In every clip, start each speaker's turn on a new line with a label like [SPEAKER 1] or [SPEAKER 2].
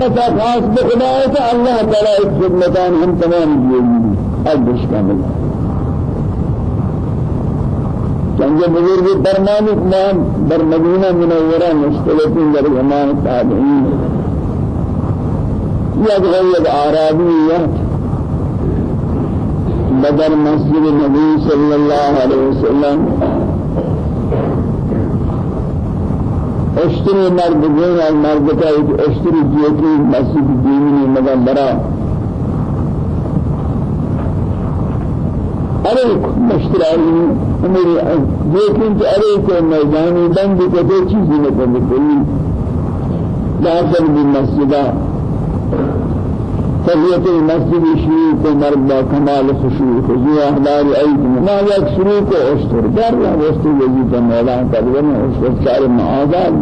[SPEAKER 1] رحمت خاص بخدا ہے کہ اللہ تعالی خدمتان ہم تمام دیئے ادش کامل چنجے بزرگ برمانی کمان در مدینہ منورہ مستلطین در زمان تابعین یدغید آرابیت بدر مسجد النبي صلى الله عليه وسلم اشتری مرد دین اور مرد کا ایک اشتری جیتی مسجد دینی مگر برا. ارے مشتری میری لیکن کہ ارے کو میدانی بند کو دو چیزیں نہ داخل بھی مسجدہ. تحیت المسجد شروع کو مرد کمال خشوع خضوع احلال عید ما یک شروع کو اشتر در یا وستو یزید مولا قدرن اشتر چار معاذات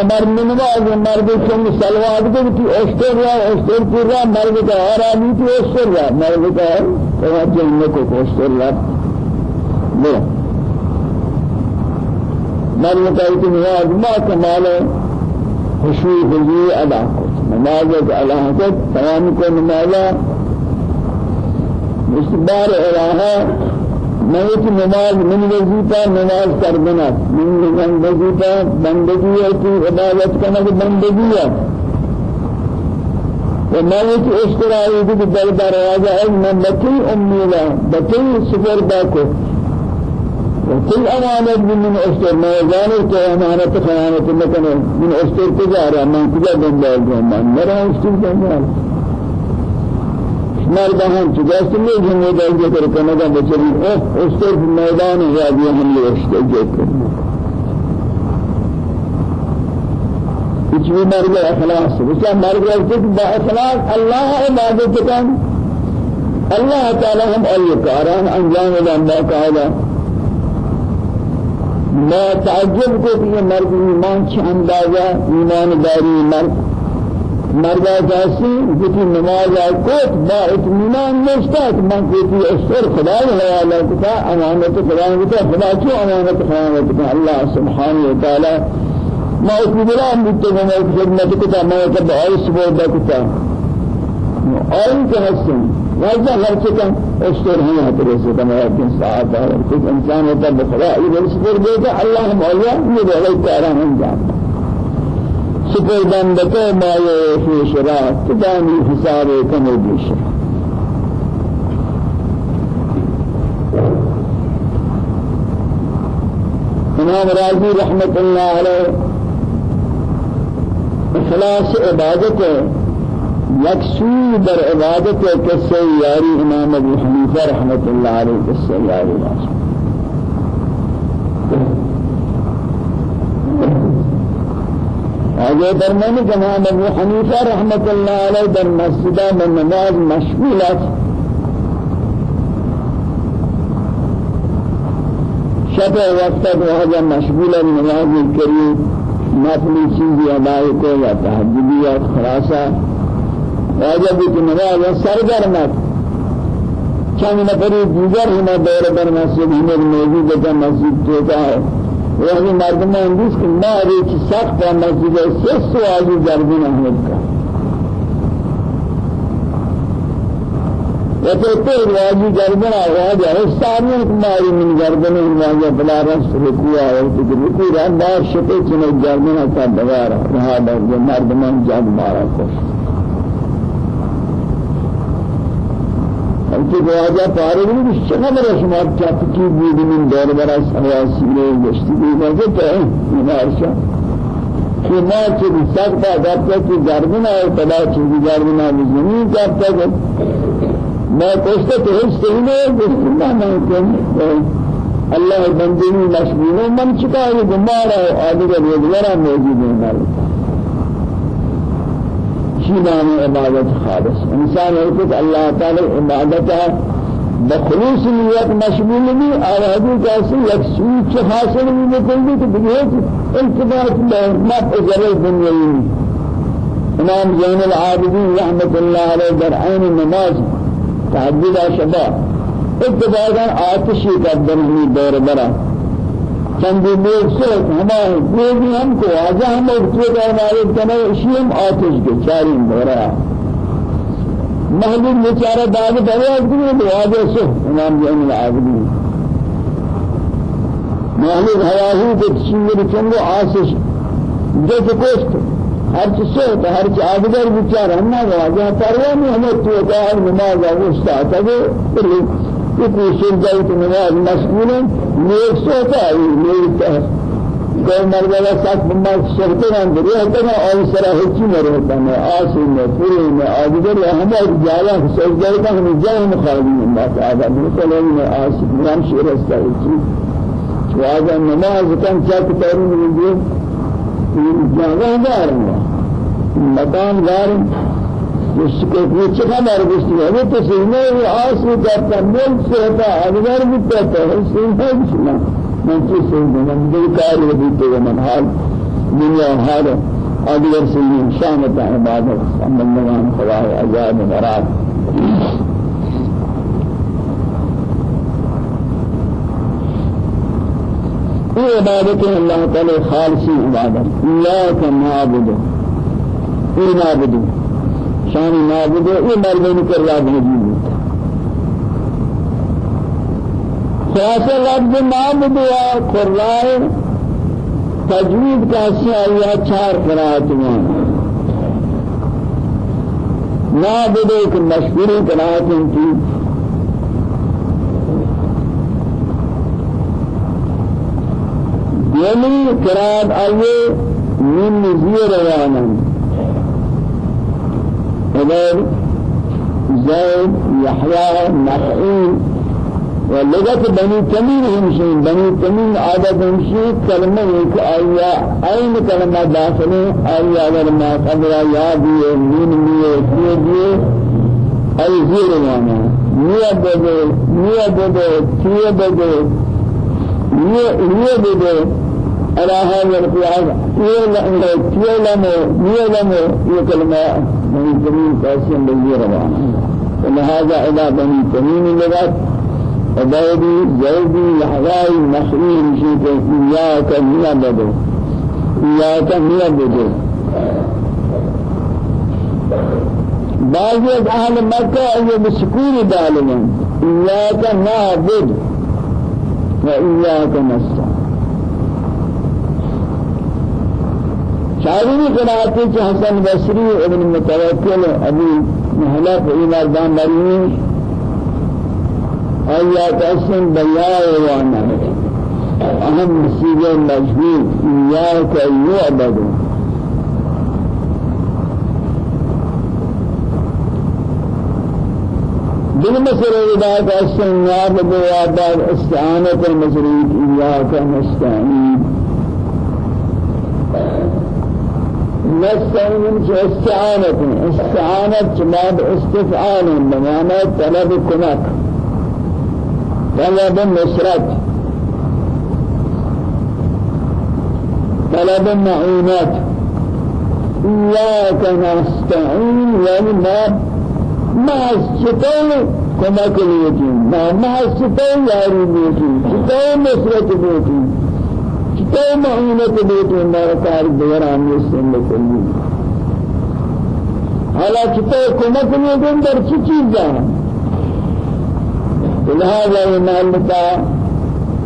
[SPEAKER 1] أمر من نماز مرد چند سلوات کو تو اشتر یا اشتر پورا مرد کا آرامی تو اشتر یا مرد کا تو جنت کو اشتر یا من متعيد نماز ما كمال خشوع خضوع ادا نماز ادا کو تمام کو نماز استبار الہا نیت نماز من وظیفہ نماز کردنا. من وظیفہ بندگی ہے کہ عبادت کرنا کہ بندگی ہے. ومالك في الدربار هذا من بكي أمي لا بكي سفر باكو وكل أمانة من أستر ما يزال تو أمانة خيانة مثلا من أستر تجارة من كذا بندال جمال مرا أستر جمال مردان چجاست میں جنگے دل ذکر کرنے کا بچری أستر في میدان یادی ہم لوگ أستر ذکر کچھ بھی مرد اخلاص. اس مرد رفت با اخلاص اللہ عبادت کن. اللہ تعالی تعالی ما تعجب کو یہ مرد ایمان چھ اندازہ ایمان داری مرد. مرد جاسی جتی نماز کوت با اطمینان نشتا کہ من کوتی اشتر خدا حوالہ کتا امانت خدا کتا خدا کیوں امانت خیانت کتا اللہ سبحانہ وتعالی ما اکبران بیتے میں خدمت کتا میں کب آئی سبودہ کتا آئی کہ حسن واجہ ہر چکن اشتر ہی ہے تیرے سے تمہارا دن ساعت ہے انسان بخدا یہ بل سفر دے کہ اللہ مولا یہ بہت پیارا ما یہ فی شراط تدانی حساب کم بیش إمام راضی رحمت اللہ علیہ إخلاص عبادت ہے یکسوی در عبادت کسی یاری امام ابو حنیفہ رحمت اللہ علیہ کسی یاری راست آگے درمیان امام ابو حنیفہ رحمت اللہ علیہ در مسجدہ میں نماز مشغولت شب وقت وہاں مشغول نماز کریم نفلی چیزی ادائی کو یا تحجیبیات خلاصہ واجب کہ نماز سرگرمت چند نفری دیگر ہمیں دور بر مسجد ہمیں موجود ہے مسجد تو کا ہے وہی مردم اندیس کہ ماری کی سخت مسجد ہے سس سوالی جربین احمد کا وتوتر واجی جربنا واجا استعمل ماری من جربنا واجا بلا رس رکوع اور رکوع رندار شپے چنے جربنا کا دوارا رہا در مردمان جب مارا خوش انت بواجه فارغ نیست چقدر برای شما کپکی بود من دور برای سیاسی رو گشتی بود مزه تو نمارشا کہ ما چه سخت بات کہ گرمنا ہے تلا چیزی گرمنا زمین کرتا ہے میں کوشش تو ہے صحیح نہیں ہے میں کہ اللہ بندے مشغول من چکا ہے بیمار ہے آدمی روزگار موجود ہے شيلان عبادت خالص. انسان يقول الله تعالى عبادته بخلوص نیت مشمول بھی اور حدیث ایسی یک سوچ حاصل بھی نکلتی تو بہت التباس ضرر دنیاوی امام زین العابدین رحمت اللہ علیہ در عین نماز تحجد شبا. اتباعا آتشی قدر ہمیں دور برا. چند لوگ سے ہمارے لوگ ہم کو آجا ہم اٹھے گئے ہمارے تنے اشیم آتش کے چاری دورا محبوب بیچارہ داغ دورا اگلی تو آجا سے امام جان العابدین محبوب حیاہی کے چنگر چنگو آسش جو چکوشت ہر چیز تو ہر چیز آگدر بیچارہ ہم نہ آجا پروانی ہمیں تو کہا نماز آگوشتا تھا کہ کوشش جائے تو نماز مسئول ہے نیک سوتا ہے نیک کوئی مرغا ساتھ بندہ شرطے نہ دے ہے نا اور سرا ہچی نہ رہتا ہے آسی میں پوری میں آدگر ہمیں جالا سجدہ کا ہم جائے مخالفین اللہ تعالی بالکل میں آسی نام است ہے واجا نماز کن چاک تارین میں جو جاگہ دار مکان دار مشکل یہ چکا مار گشتی ہے تو سینے وہ آس میں کرتا مل سے ہوتا اگر بھی کہتا ہے سینے بشنا من چیز سے من دل کار بھی تو من حال دنیا حال اگر سینے شامت عبادت سمندگان خدا عذاب مراد یہ عبادت اللہ تعالی خالصی عبادت اللہ کا معبود یہ معبود شان معبود یہ مردوں کر رہا ہے خلاصہ لفظ معبود و قرآن تجوید کا سیاہ چار قرآت میں معبود ایک مشہور قرآت کی. یعنی قرآت آئے من زیر روانا عبيد زيد يحيى نخعين ولغة بني تميم همشين بني تميم عادة همشين كلمة يك آية أين كلمة داخلة آية أگر ما قبل ياد یہ مين مية كيه ديه أي زير وأنا مية بدو مية بدو كيه بدو مية مية بدو على هذا كيه لمو مية لمو يكلمة بني تميم قاسم بني روان ولهذا إلى بني تميم لغت عبيدي زيدي يحيى نخري مشيك إياك ميا بدو إياك ميا بدو بعض أهل مكة أي بسكون دالهم إياك نعبد. وإياك نستعين. شاعری قرآتی کہ حسن بصری ابن متوکل ابی محلف ایماردان مرین آیات اسم بیاء وأنا اهم مسیح مجهول ایاک یعبد؟ بالمسر إذا كأسن يعبد وعباد استعانة المسرين إياك نستعين نستعين استعانة. استعانة جماد استفعال بمعنى طلب كنك طلب النصرة طلب المعونات إياك نستعين يعني ما ما استطيع كما كليتي ما ما استطيع ياري بيتي استطيع نصرة بيتي تو معونت بیت ہمارا کار دوران یہ سن کلی حالانکہ تو کمک نہیں دیں در چی چیز جانا لہذا یہ معلومتا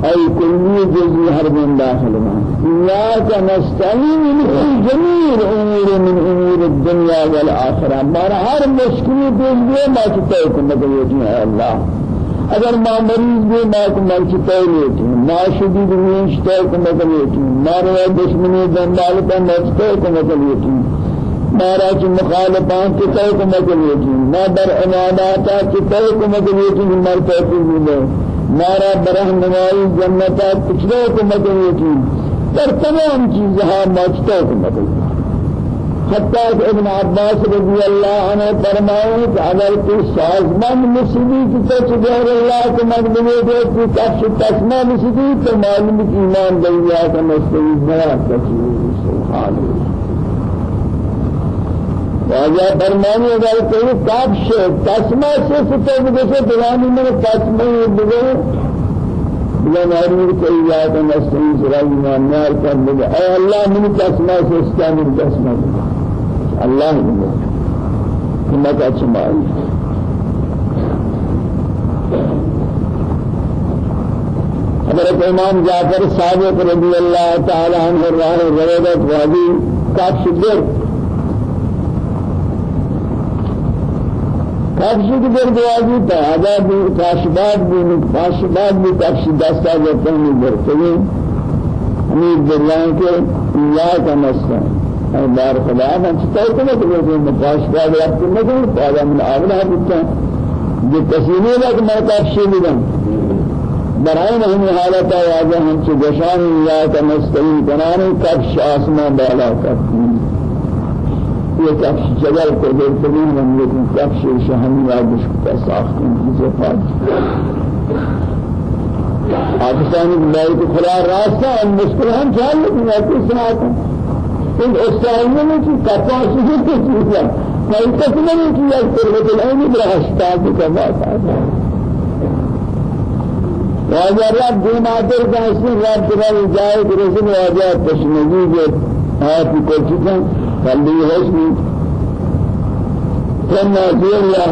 [SPEAKER 1] أي كل جزء هرب داخل ما. إياك نستعين من جميع الأمور من أمور الدنيا والآخرة ما هر مشكلة دنيا ما تتوقع مدوجنا الله اگر ما مریض بھی ما کو مرچتے لیتی ما شدید وینشتے کو مدد لیتی مارا دشمنی دنبال کا مرچتے کو مدد لیتی مارا چ مخالفان کے تے کو مدد لیتی ما در امانات کے تے کو مدد لیتی مرتے بھی مارا برہنمائی جنتا پچھلے کو مدد لیتی در تمام چیزها مرچتے کو مدد لیتی حتى ابن عباس رضي الله عنه فرمائے کہ اگر تو سازمان مسیحی کی تو غیر اللہ کے مقدمے دے تو کفش تسمہ مسیحی تو معلوم کہ ایمان دنیا کا مستوی بڑا تشریح سبحان واجہ فرمانے اگر کوئی کفش تسمہ سے تو جیسے دلانی میں تسمہ بگو۔ بلا ماري کوئی یاد نستعين سراج من نار کر دے اے اللہ من قسمہ سے استعمال من قسمہ اللہ كما تسمعون حضرت امام جعفر صادق رضی اللہ تعالی عنہ راہ روایت واضی کاف شدر. کاف شدر دوازی تا عذاب کاشباد بھی کاشباد بھی کاف دستا جاتا ہے برتوی امید بالله کے یا کا مسئلہ بار خدا من چطور کنه که میگه مقاش بعد وقت نگه بعد من آمده بودم جو تسلیمی لگ میں تفصیل دم برائے نہیں حالت واضح ہم سے جشان یا کا مستقیم کنانے کفش آسمان بالا کرتی یہ کفش جگل کو دیکھتے ہیں ہم لیکن کفش شہمی آدش کو ساختیں جسے پاس آتشانی بلائی کو خلا راستہ اور مشکل ہم چاہیے لیکن ایسی سناتا این استعانه کی کپاسیتی کی چیزا کوئی کس نہیں کیا قربت العین براشتا کی کما واجہ رب دو مادر کا اسم رب تبال جائے رسول واجہ تشنگی کے آیت کو چکا کلی حسنی كما جيلا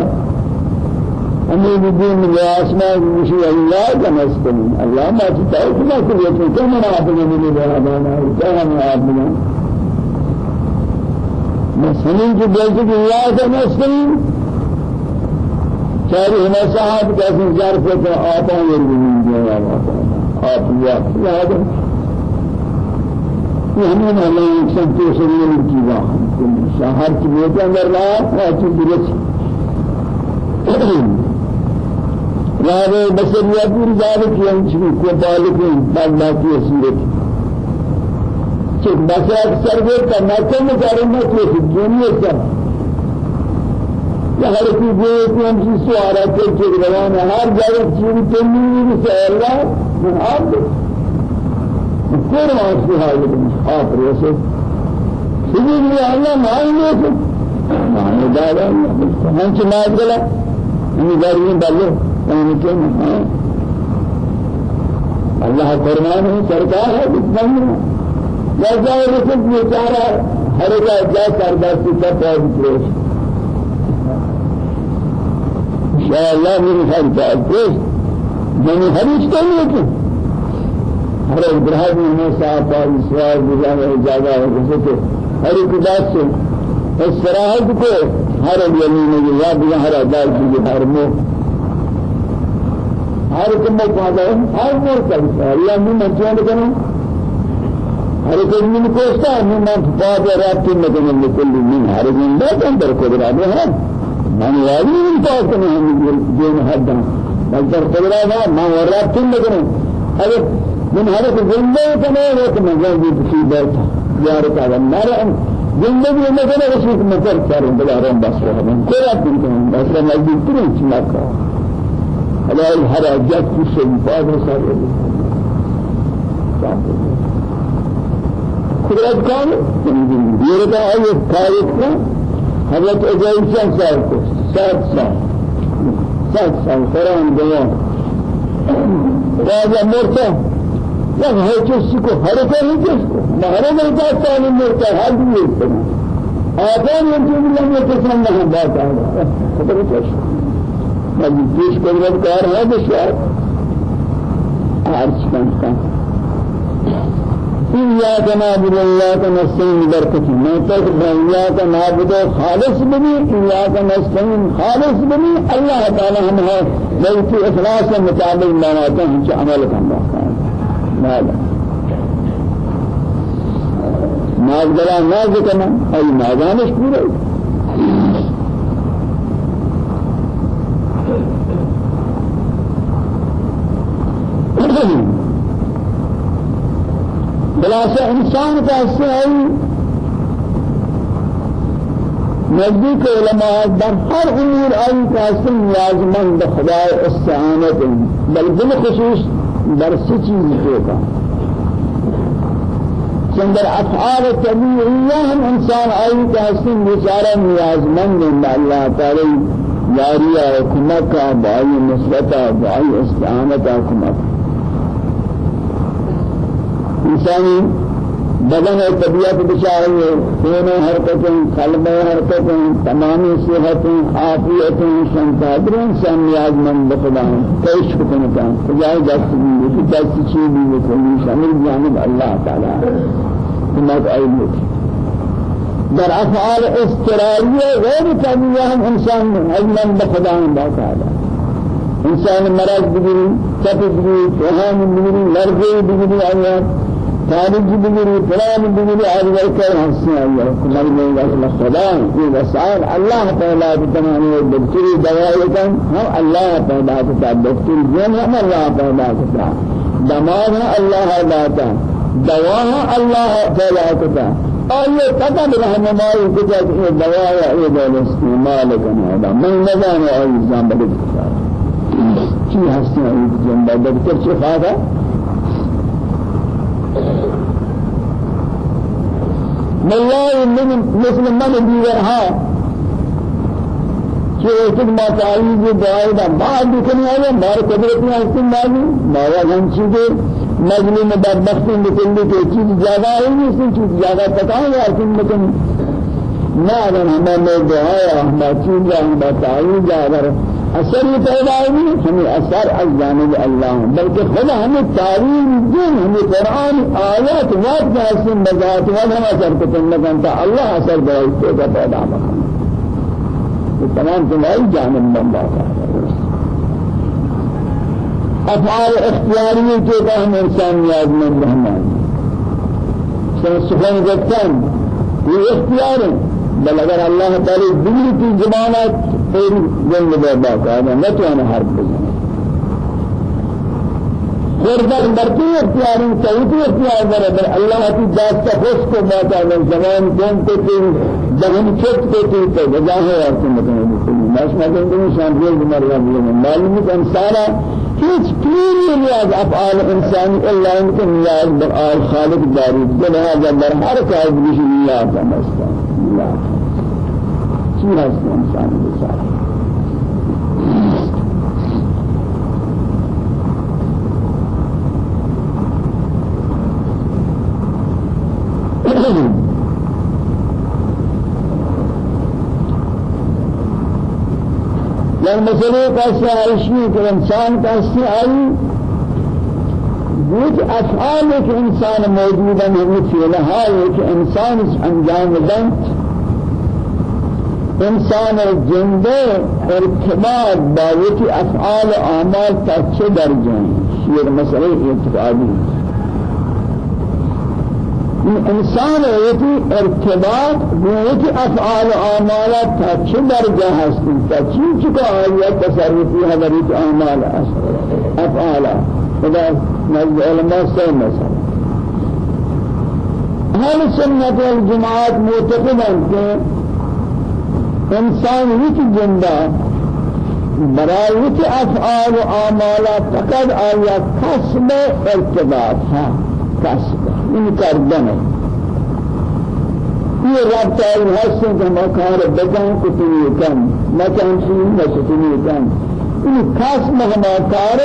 [SPEAKER 1] أمين الدين من الأسماء المشي الله كما استمين الله ما تتعرف ما كل كما نعبد من الله كما نعبد مسلمين کی بیلتی کی اللہ کا مسلم. چاری ہمیں صاحب کیسے جار پہ تو آتا ہے آپ یہ ہمیں اللہ انسان تو سریع کی بات شہر کی بیٹا اندر رہا آتی درست. راہ بسریہ پوری دعوت کی ہم کو بالک بعد باقی صورت کہ بشر سرور کرنا کم کرنا کہ دنیا سے یا ہر کی جو ہم سے سوارا کے کہ روان ہر جگہ چیز تو نہیں سے اللہ من آپ کور واسطے حاضر آپ رسے یہ بھی اللہ ماننے سے ماننے دارا ہم سے مار گلا ہم دارین بالو ہم کے اللہ فرمان ہے سرکار ہے اتنا جزای رسد بیچارہ ہر جا جا سردستی کا پاس پیش انشاءاللہ میری خیر پاس پیش میں نے حریش تو نہیں کی۔ ہر ابراہیم نے صاحب پر سوال گزارا جگہ ہے جیسے کہ ہر ایک بات سے استراحت کو ہر یمین میں یاد ہر ادار کی ہر مو ہر کم کو ہر مو کرتا ہے اللہ میں منچوان کروں هر کوئی من کوشتا من من بعد رات میں نے من من دن بات اندر قدرت ہے من والی من پاس میں ہم جو حد اندر قدرت ہے میں رات میں نے ارے من کنے وہ کہ میں جان دی کی بات یار کا نار زندگی میں کنے اس کو مگر کر بلا رہا بس من کوئی دن کو بس میں دی تری چلا کا اللہ ہر اجت کی سے بعد سارے قدرت کا ہے یہ تاریخ کا حضرت اجائی سے سال سات سال. سات سال. قرآن دیا راجہ مرتا. یا ہر چیز کو ہر کوئی چیز کو مہارے میں کا تعلیم مرتا. ہر بھی آدم یہ جملہ میں کسان نہیں بات آ رہا قدرت ہے میں پیش قدرت کار ہے بشار آرچ کنتا إياك نعبد وإياك نستعين بركتي ما تك إياك نعبد خالص بني. إياك نستعين خالص بني. الله تعالى هم ہے بلکہ إخلاص کے مطابق ماناتے ہیں کہ عمل کرنا ماذا ناز گلا ناز کرنا أي نازانش پورے خلاصہ انسان کا ہے نزدیک علماء در ہر امور آئی کا حصہ نیازمند خدا استعانت بل بالخصوص در سی چیز ہوگا چندر افعال طبیعیہ ہم انسان آئی کا حصہ بیچارہ نیازمند اللہ تعالی یاری حکومت کا بائی نسبت بائی استعانت حکومت انسانی بدن و طبیعت بچائیے دونوں حرکتیں قلب حرکتیں تمامی صحتیں عافیتیں شنطادریں سے نیاز مند خدا کیش کتنتا خدای دست بھی کہ دست چیز بھی کلی شامل جانب اللہ تعالی ہمت علم در افعال استرالیه غیر طبیعی هم انسان علم بخدا اللہ تعالی انسان مرض بگیری کپ بگیری توهان بگیری لرزه بگیری آیات۔ خارج بگیری فلان بگیری آدھگر کر ہنسی آیا کمال میں گا خدا یہ وسائل اللہ پیدا تمام دکتری دوائی کن ہم اللہ پیدا کرتا دکتری جن ہم اللہ پیدا کرتا دماغ اللہ داتا دوا اللہ پیدا کرتا اور یہ قدم رہنمائی کتا کہ یہ دوا یا یہ من نظام اور الزام بدل کی ہستی ہے دکتر چی خواہا ملای من مثل من دیگرها کہ ایک ما تعالی دعائے دا بعد کنی ہے مار قدرت میں حسن مالی مارا ہم چیزیں مجلی میں بدبختی نکلنے کے چیز زیادہ ہے نہیں چیز زیادہ پتا ہے لیکن لیکن نہ اگر ہمیں دعائے ہمیں چیز ہمیں تعالی اگر اثر پیدا نہیں ہمیں اثر از جانب اللہ۔ بلکہ خدا ہمیں تعلیم دین ہمیں قرآن آیات وقت میں بذات وقت ہم اثر کو تم لگن تا اللہ اثر بہت کا پیدا یہ تمام تمہاری جانب من باتا افعال اختیاری کے کا ہم انسان نیاز مند رحمان سخن گفتن یہ اختیار ہے بل اگر اللہ تعالی دلی کی زمانت پھر جنگ دے باقاعدہ نہ تو أنا حرب بزن۔ خوردن برتی اختیاری تویتی اختیار در در اللہ کی کا خوش کو باقاعدہ زمان کون کو تین جہن چت کو تین تو وجہ ہے اور تم بتائیں بکلی باش مدن تم شان جیل مر رہا ہے معلوم ہے انسانا هیچ پیری نیاز افعال انسانی الا ان کے نیاز بر آل خالق داری لہذا در ہر کار بشی نیاز ہے چی هست انسان بسار يعني مسئلے کا سائشی کہ انسان کا سائل بود افعال ایک انسان موجود ہے ہمیں فعلها ایک انسان انجام دن انسان زنده ارتباط با یکی افعال و اعمال تا چه درجه یہ مسئلہ اعتقادی انسان یکی ارتباط با یکی افعال و اعمال تا چه درجه هستی تا چی چکا آیت تصرفی حضرت اعمال افعال. خدا نزد علماء سے مسئلہ اہل سنت والجماعت معتقدن کہ انسان یک جندا برای یک افعال و اعمال فقط آیا کسب ارتباط ها کسب این کردن یہ رابطہ این حسن کہ مکار بکن کتنی کم مکان نکتنی کم۔ این کسب ہما کار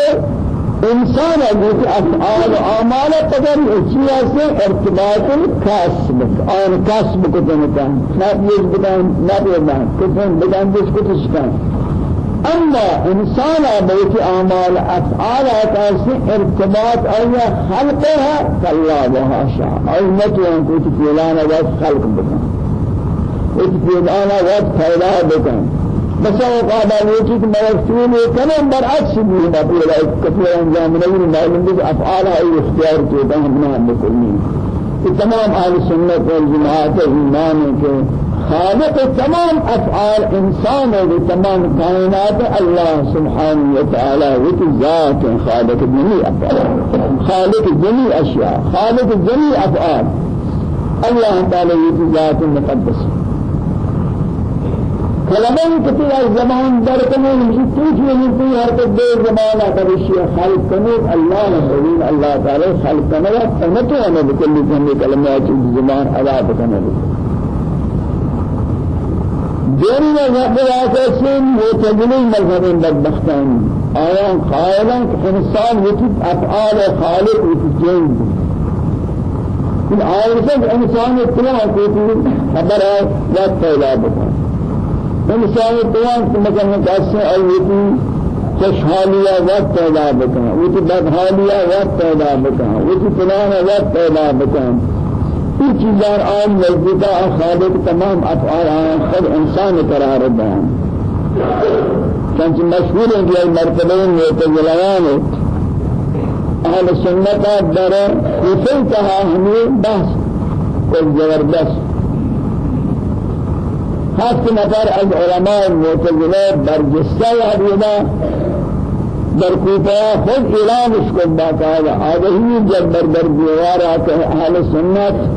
[SPEAKER 1] انسان اگر افعال اعمال قدر اشیاء سے ارتباط الکسب اور کسب کو جنتا نہ یہ بدان نہ بدان کتن بدان جس کو تشکان اما انسان بيت اعمال افعال سے ارتباط آیا خلقها كلا وحاشا. اي متوان کو فلان وقت خلق بدان ایک فلان وقت پیدا بدان بس وقال يجي مرسول كلام برعكس به ما في لا كثير انجام من معلوم به افعال هاي اختيار كده هم نعم بكلين تمام أهل السنة والجماعه ايمان کے خالق تمام افعال انسان و تمام کائنات الله سبحانه وتعالى وذات خالق جميع خالق جميع اشياء خالق جميع افعال. الله تعالى ذات مقدس. کلمه کتی از زمان کنه میشه توش میگی هر کد زمان خالق کنه الله نبودین الله تعالی خالق کنه و سنتو همه بکلی کنه کلمه چیز زمان ادا کنه دیری مذهب آساسین معتدلی مذهب بدبختانی آیا قائلا انسان وجود افعال خالق وجود جن. ان آیت انسان اطلاع کو خبر ہے وقت پیدا انسان اطلاع مثلا کیسے آیتی خوشحالیہ وقت پیدا بکن وہ بدحالیہ وقت پیدا بکن وہ فلان وقت پیدا بکن. یہ چیزان آن مجدہ خالق تمام افعال آن خود انسان قرار دیں چنچ مشہور ہیں کہ مرتبہ معتزلیان اہل سنت در کفر کہا ہمیں بحث کوئی زبردست. هفت نفر از علماء معتزله برجسته یادینا در کوپا خود اعلانش کن باقاعدہ آدهی جب بر در دیوار آتے اہل سنت.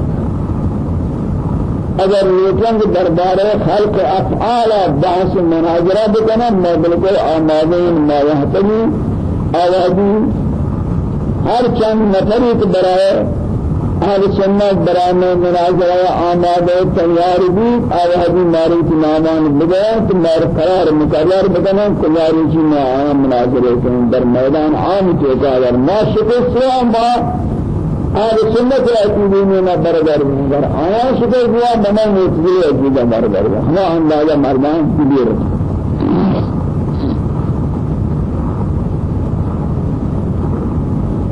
[SPEAKER 1] اگر کہ دربار خلق افعال بحث مناظرہ بکنا میں بالکل آمادین ما یحتوی آوازی. ہر چند نفری کے برائے اہل سنت برائے میں مناظرہ آمادہ تیار بھی آوازی ماری کی نامان بگیا تو مار قرار مقرر بکنا کلیاری چی میں آیا مناظرہ کریں در میدان عام کے اگر ما شکر سلام با آل سنت عقیدی میں نہ برابر مگر آیا شکر ہوا بنا مستقل عقیدہ برابر ہم اندازہ مردان کبیر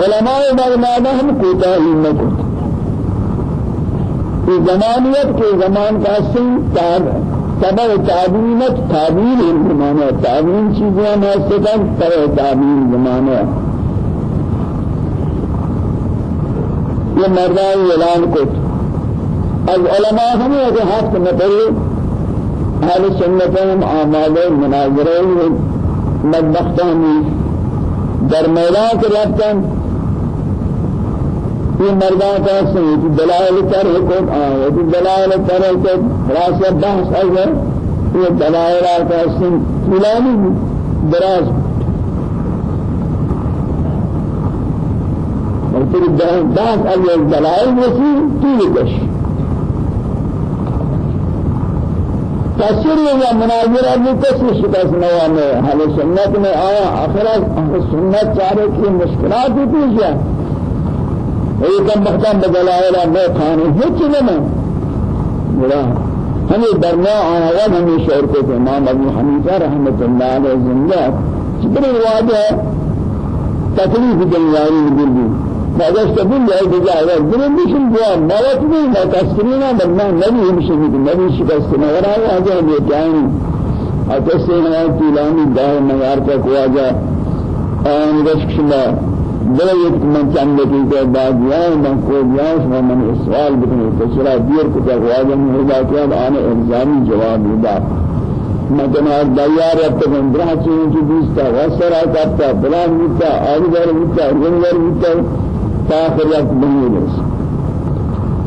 [SPEAKER 1] علماء مغنادہ ہم کوتا ہی نہ کرتے في زمانیت کے زمان کا سن تاب تبع تعبیرت تعبیر زمانہ تعبیر چیزیں میں سکن تبع تعبیر زمانہ یہ مردان اعلان کت از علماء ہمیں اگر ہفت نفری اہل سنتهم آمادہ مناظرہ مدبختانی در میدان کے رفتن. یہ مردان سنید دلائل تر حکم آئے دلائل تر حکم راسہ بحث اگر یہ دلائل کا سن فلانی دراز وفي بعض الدلائل وفي طولكش تأثير یا مناظرہ بھی کسی شکست نوام ہے حال سنت میں آیا آخرت سنت چارے کی مشکلات بھی پیش ہے ایکم بختم بدلائلہ میں کھانے ہچ لنا بڑا ہمیں درنا آیا ہمیں شعر کو امام ابو حنیفہ رحمت اللہ علیہ زندہ جبری واجہ تکلیف دنیاری مدلی ماذا استبين يا جزاء الدين مشين جوا ما وتبي ما تسرينا بنا نبي مشين نبي شكستنا ورا هذا بيتان أتسينا تلامي دار ميار کا کواجا آن رشکشنا بلایت من چند کی بعد یا من کو یا شما من سوال بکنی تشرا دیر کو کواجا من ہدا کیا آن الزامی جواب دا مدنا دیار اب تک اندرا چین کی بیستا وسرا کرتا بلان متا آدھار متا رنگر متا آخر وقت بنی رس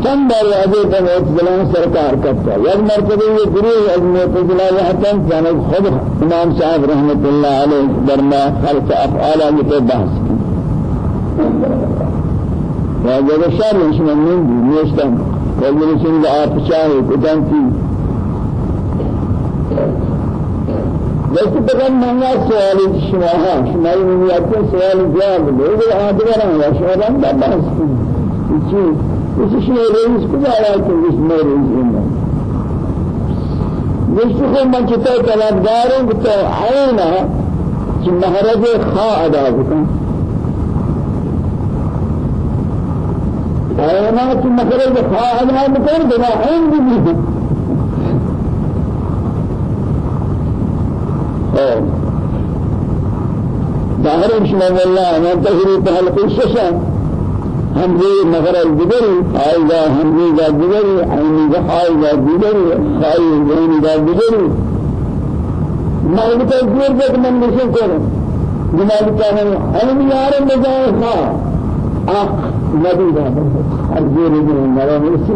[SPEAKER 1] چند بار واجه کا معتزلان سرکار کرتا یک مرتبه یہ گروہ از معتزلہ یحتن جانب خود امام صاحب رحمت اللہ علیہ درما خلق افعالا کی بحث کی واجه کا شر انشما من دی نیستم قبل چاہے کتن کی بس بگم منگا سوالی شما ها شما این نیاتی سوالی جواب دے اگر آدگران یا شما رنگ دا بحث کی چی اسی شما رئیس کجا آیا کہ اس میں رئیس جس کو من چتا طلبدار ہوں تو عینا کہ مہرج خواہ ادا بکن خواہ ادا بکن بنا عین بھی ظاهر شما والله أنا تهري تهلك الششة هم ذي نظر الجبري آيدا هم ذي ذا الجبري عيني ذا آيدا الجبري خاي ذهني ذا الجبري ما هو تجبير ذاك من كونه دماغ كان علم يارم بجاه خا أخ نبي ذا الجبري من نرى مرسي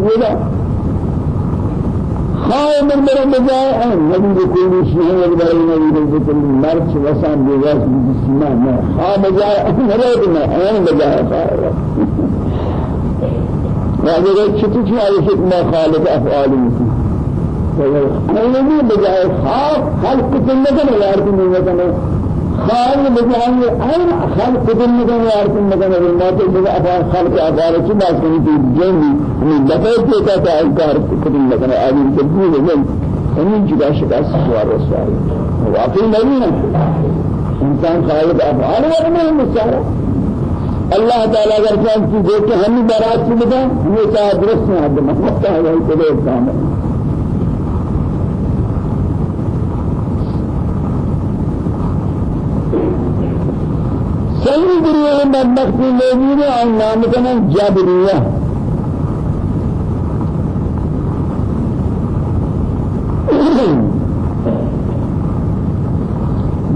[SPEAKER 1] خائن من میرے بجائے ہیں نبی کو کوئی شیء ہے بارے نبی کو کوئی مرچ وسان دے گا سنا میں خا بجائے میرے میں ہیں بجائے خائن راجے چھتو چھو آئی سے ما خالق افعال مثل نبی بجائے خا خلق کتنے کا یار کو نہیں کرنا خال بجانب أين خلق كل مكان ياركن مكان الموت بجا أفعال خلق أفعال شو باس كني جنبي من دفعت كذا تأذكار كل مكان آدم تبدي من إني جدا شكاس سوار وسوار واقعي نبينا إنسان خالق أفعال وما مسارة الله تعالى اگر چاہے کہ دیکھ کے ہم برات سے بتا یہ چاہ درست ہے حد مقصد ہے یہ تو کام ہے صحیح گروہ بدبختی لوگوں نے اور نام کا جابریہ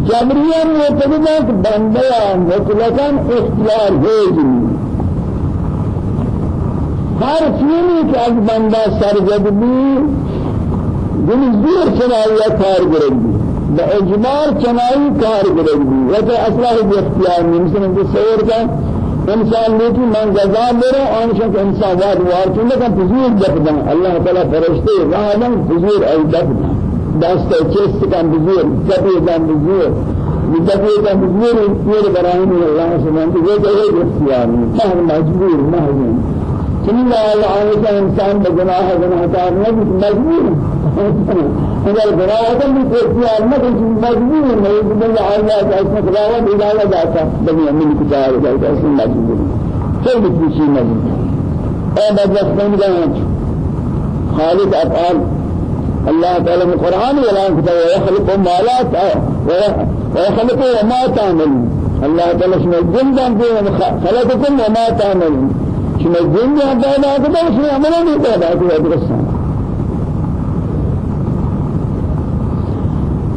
[SPEAKER 1] جبریہ معتقدہ کہ بندہ مطلقاً اختیار ہے جنی ہر چیزی کہ از بندہ سرزد بھی دل زیر چنائی کار گرگی با اجبار چنائی کار گرگی وقت أصلاح بھی اختیار نہیں مثلا کہ سور کا إنسان لیکن من جزا دے رہا آنشان کہ إنسان واد وار چلے کا فضول دفدن اللہ تعالیٰ فرشتے راہ دن فضول ای دفدن دست چست کن بزور جبی کن بزور جبی کن بزور پیر براهیم الله سبحانه یہ جگہ اختیار نہیں مجبور محزون چنین لا آئے انسان بگناہ گناہ کار نہ مجبور. گناہ کرنے کی اختیار نہ کہ مجبور نہیں کہ آئے جا اس میں خدا اجازت جاتا دنیا میں کچھ جاتا اس مجبور کوئی بھی چیز نہیں اے بدبختان خالق افعال الله تعالى من القرآن يلان كتاب ويخلق ما لا ويخلق وما تعمل الله تعالى شنو الجن خلقكم وما تعمل شنو الجن پیدا كتاب شنو عمل نہیں پیدا کیا درست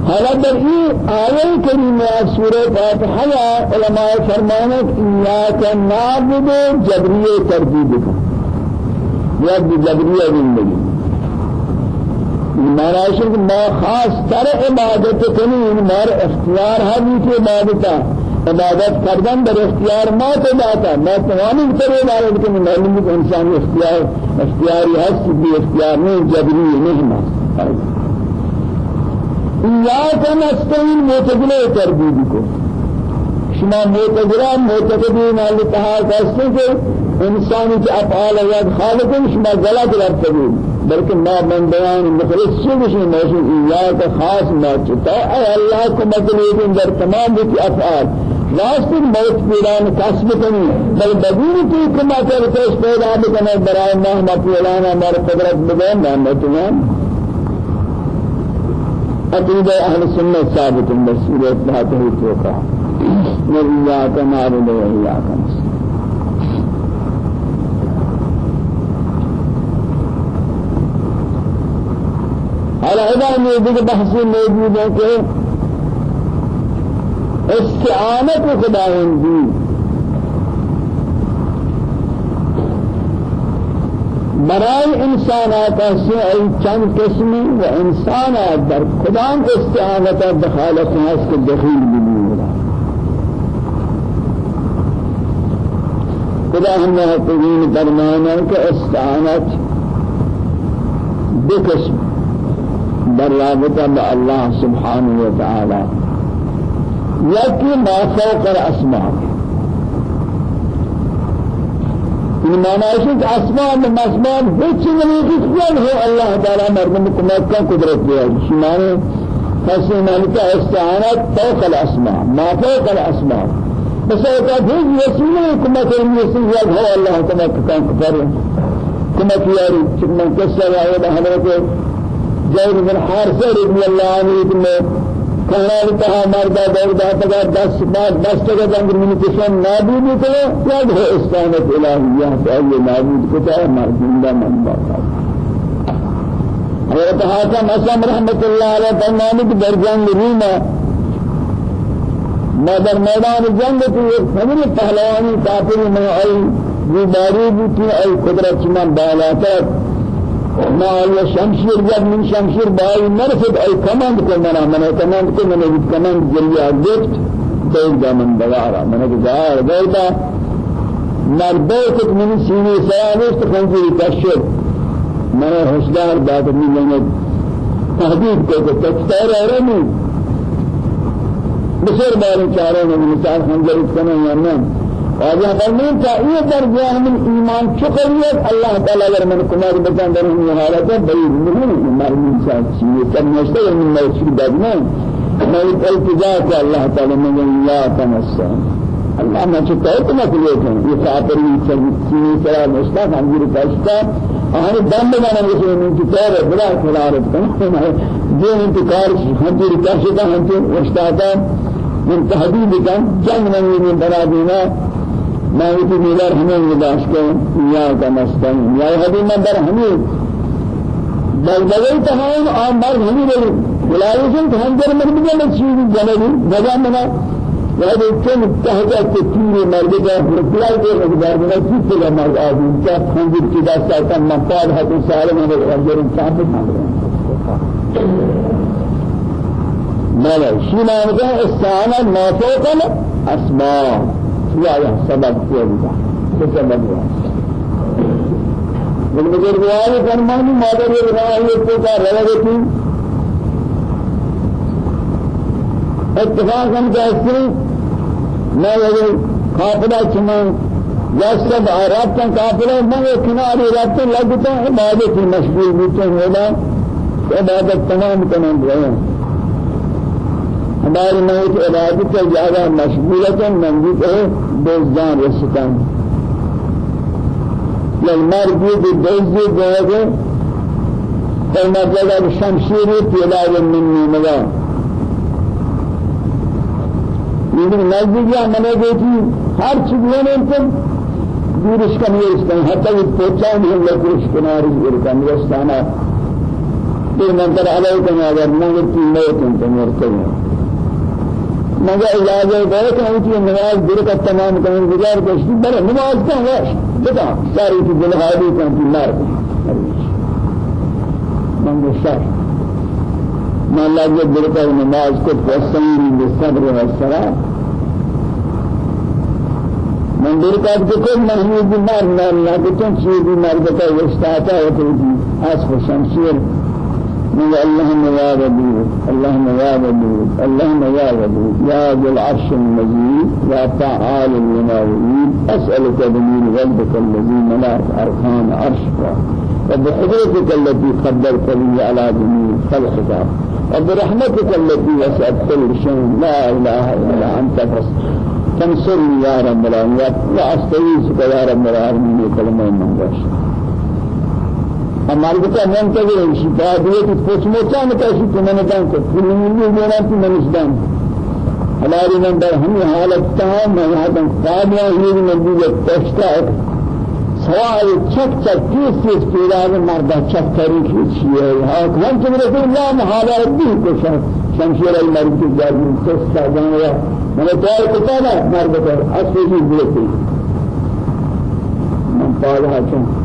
[SPEAKER 1] حالا در این آیه کریمه سورة فاتحة علماء فرمانند ایاک نعبد جبریه تردید کن یا جبریه زندگی معنی ہے کہ ما خاص تر عبادت کنی مار اختیار ہے کہ عبادت عبادت کردن در اختیار ما تو داتا. ما تمام تر عبادت کنی معلوم ہے انسان اختیار اختیاری ہے بھی اختیار نہیں جبری نہیں إياك نستعين تردید کو شما معتدلہ معتقدین علی تہا کہتے کہ انسانی کے افعال یاد خالق شما غلط رفتگید بلکہ ما من بیان مخلص سے بھی موضوع ایات خاص ما چتا اے اللہ کو در تمام کی افعال. راست موت پیران کسب کنی بل بدون کی کما کرتے اس پیدا بکنے برائے ما پیرانا ہمارے قدرت بدے نعمتنا عقیدہ اہل سنت ثابت بسورت بہتے ہی توقع نبیات نعبد و ایاک نستعین على هذا دیگر بحث موجود ہے کہ استعانت خداوندی برای انسانات سے ای چند قسمی و انسانات در خدا استعانت دخالت ہے کے دخیل بھی خدا ہم نے تقین فرمانا کہ استعانت بقسم در رابطه با الله سبحانه وتعالى يكي ما فوق الأسماء ہے کہ آسمان و مسمان هیچ نہیں کسی ہے اللہ تعالی مردم کو مکہ قدرت دیا شمانے فصل مالک استعانت فوق الاسماء. ما فوق الاسماء. بس ایک ہیچ وسیلہ کو مکہ وسیلہ ہے اللہ تعالی کا کفر كما كياري شكما كسر آيات حضرت زید بن حارثہ رضی اللہ عنہ کہنا کہا مردا دردا تگا دس بعد دس تگا جنگ من کشن نابود کو یاد ہے استانت الہیہ ہے نابود کو ہے مردا من باقا حضرت حاتم اسلم رحمت اللہ علیہ فرمانے کہ در جنگ روما ما در میدان جنگ تو ایک فضل پہلوانی کافر میں آئی بیماری بھی تھی آئی قدرت من بالا تک ما على شمشير جب من شمشير باي مرفد. أي كمان كل منا منا كمان كل منا كمان جريا جبت دور دامن بغارا منا بغار بيتا مربوط من سيني سيانيش تخنجي تشر منا حسدار بات من لنا تهديد کو تكتار رمي بسر بار چاروں میں مثال خنجر اتنا یا واجہ فرمین تا درجہ من ایمان شکریت اللہ تعالی اگر من کمار بچان در حالت ہے بڑی نہیں مرمی انسان چیئے سب نشتے ہیں من موجود بدنا میں التجا کہ اللہ من لا تمسا اللہ میں چکتا ہے تو ہیں یہ خاطر یہ سینی سرا مشتاق ہمجر پاشتا آہنی دم بنا رسول من کی طور بلا خلارت کرنا جو ہمجر پاشتا ہمجر وشتاتا من تحدید کن جنگ من بنا دینا ما يتي ميلار همين نداشته يا كمستن يا هذي ما در همين بل بل تهاون آم بار همين بل بلايشن تهان در من بجا نشيد جنبي جزا منا وهذا كم تهجا كتير مرد جا بلاي ده مقدار منا كيف تلا مرد آدم كا خنجر كذا سالتا مقاد هاتو سالم هذا خنجر ثابت مالا. شيما مجا استعانة ما فوق الأسباب یا سبب کیا بتا سبب ہوا لیکن مجھے روایت فرمانی مادر روایت کو کا روایتی اتفاق ہم کہتے میں یہ قافلہ چما یا سب عرب کا قافلہ میں کنارے رہتے لگتا ہے عبادت مشغول ہوتے ہیں عبادت تمام تمام رہے ہیں۔ ہماری موت عبادت سے زیادہ مشغولت منجد ہے دوزدان رستان للمرد بدوزی گوگے فالمرد شمشیری پیلاد منی مگا لیکن نزدیک یا منے دیتی ہر چیز لینے تم دورش نیرش کریں حتی کہ پوچھا نہیں لکرش کناری گرکن رستانا پھر منتر علیہ کنا اگر نگتی موت أنتم ورکلیں مگر اجازه دے کہ ان کی نماز دیر کا تمام کرنے گزار کشتی بڑے نماز کا ہے بتا ساری کی جلہادی کا کی مار من شر ما لگے دیر کا نماز کو پسند بالصبر والصلاة من دیر کا کو محمود مار نہ نہ کہ چیز مار بتا وسطاتا ہے تو اس کو شمشیر اللهم يا ودود اللهم يا ودود اللهم يا ودود يا ذو العرش المجيد يا فعال لما يريد أسألك بمين قلبك الذي ملأت أركان عرشك. وبقدرتك التي قدرت لي على جميع خلقك. وبرحمتك التي وسعت كل شيء. لا إله إلا أنت. تنصرني يا رب العالمين. وأستغيثك يا رب العالمين. كلمة من رشد ہمارے بتا من کے لیے شفا دیے کہ کچھ موچا نہ کیسی تو میں نے کہا کہ پھر نہیں دینا تو میں اس دم ہماری نمبر ہم حالت تمام میں یہاں تک قابل ہی نبی تشتا. سوال چک چک کس چیز پیدا ہے مرد چک کری کی چیئے ہاں ہم تو رسول اللہ محالہ بھی کو شمشیر المرد کی جاگی تشتا جانا میں نے تو پتا نا مرد پر اصلی بھی دیتی من پالها چون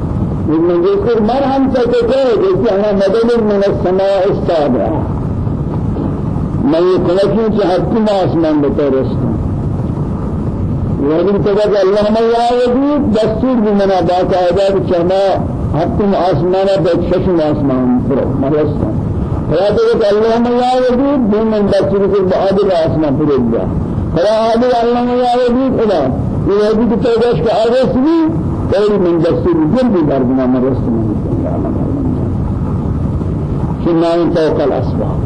[SPEAKER 1] من ذكر مرهم جيسي أنا مدن من السماء السابعة. من يكلكي جهتكم آسمان بترسكم وإن تقول اللهم يا وجود دستور بمنا باقاعدة كما حتم آسمان بتششم آسمان مرسكم فلا تقول اللهم يا وجود بمن دستور بعادل آسمان برو فلا عادل اللهم يا وجود إلا. وجود تقول كأرسلي غير من دستور جلد دربنا مرست من شنائن فوق الأسباب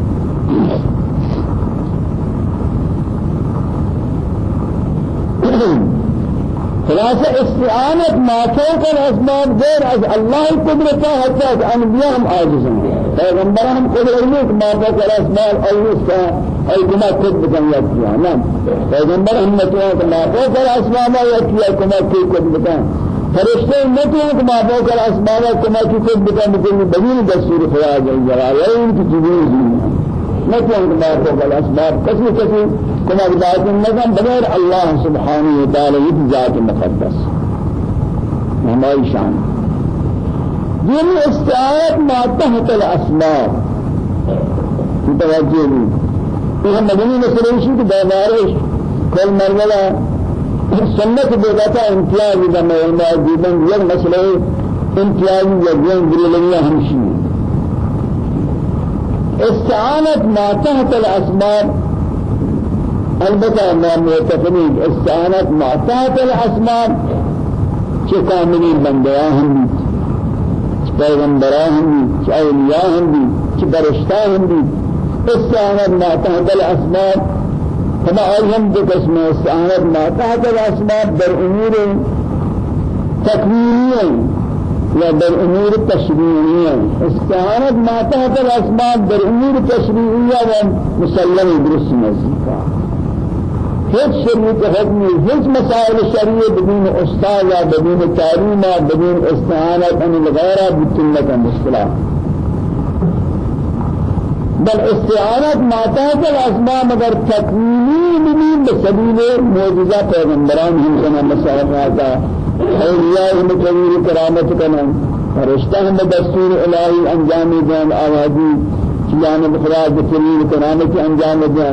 [SPEAKER 1] خلاصة استعانة ما فوق الأسباب غير از الله قدرته حتى أنبياء هم عاجزون پیغمبران قدرت ما فوق الأسباب أي نسكا أي كما خود بكم يكفي نعم پیغمبر هم نتوان ما فوق الأسباب يكفي كما بكم فرشتے نہ تو کہ مابو کر اسباب کما کی خود بتا مکل بدین دستور خدا جل جلالہ ان کی جبیر نہ تو کہ مابو کر اسباب کسی کسی کما ذات نظم بغیر اللہ سبحانہ و تعالی یہ ذات مقدس۔ ہماری شان۔ یہ استعارت ما تحت الاسباب توجہ نہیں۔ یہ مدنی ہے کہ بیمارش کل مرغلہ سنت بيداتا امتياز إذا ما يلما جيبن يك مسئلة امتياز يجين بريلنيا همشي استعانت ما تحت الأسباب البته ما معتقدين استعانت مع تحت الاسباب چه کاملی بندیاں ہم بھی چه پیغمبران ہم بھی چه اولیاء ہم بھی چه برشتہ ہم بھی استعانت ما تحت الاسباب فما أيهم بقسم استعانت ما تحت الأسباب در أمور تكوينية در أمور تشریعیه استعانت ما تحت الأسباب در أمور تشریعیه و مسلم درست نزدیکا هیچ شریعت حکمی هیچ مسائل شریعه بدون استاد بدون تعلیم بدون استعانت ان الغیره بتنت مشکلات. بل استعانت ما تحت الاسباب اگر تکوینی ببین بسبیل معجزہ پیغمبران ہم کنا مسائل آتا اولیاء متویر کرامت کنن. فرشتہ ہم دستور الہی انجام دیں آوازی جانب خدا بتویر کرامت انجام دیں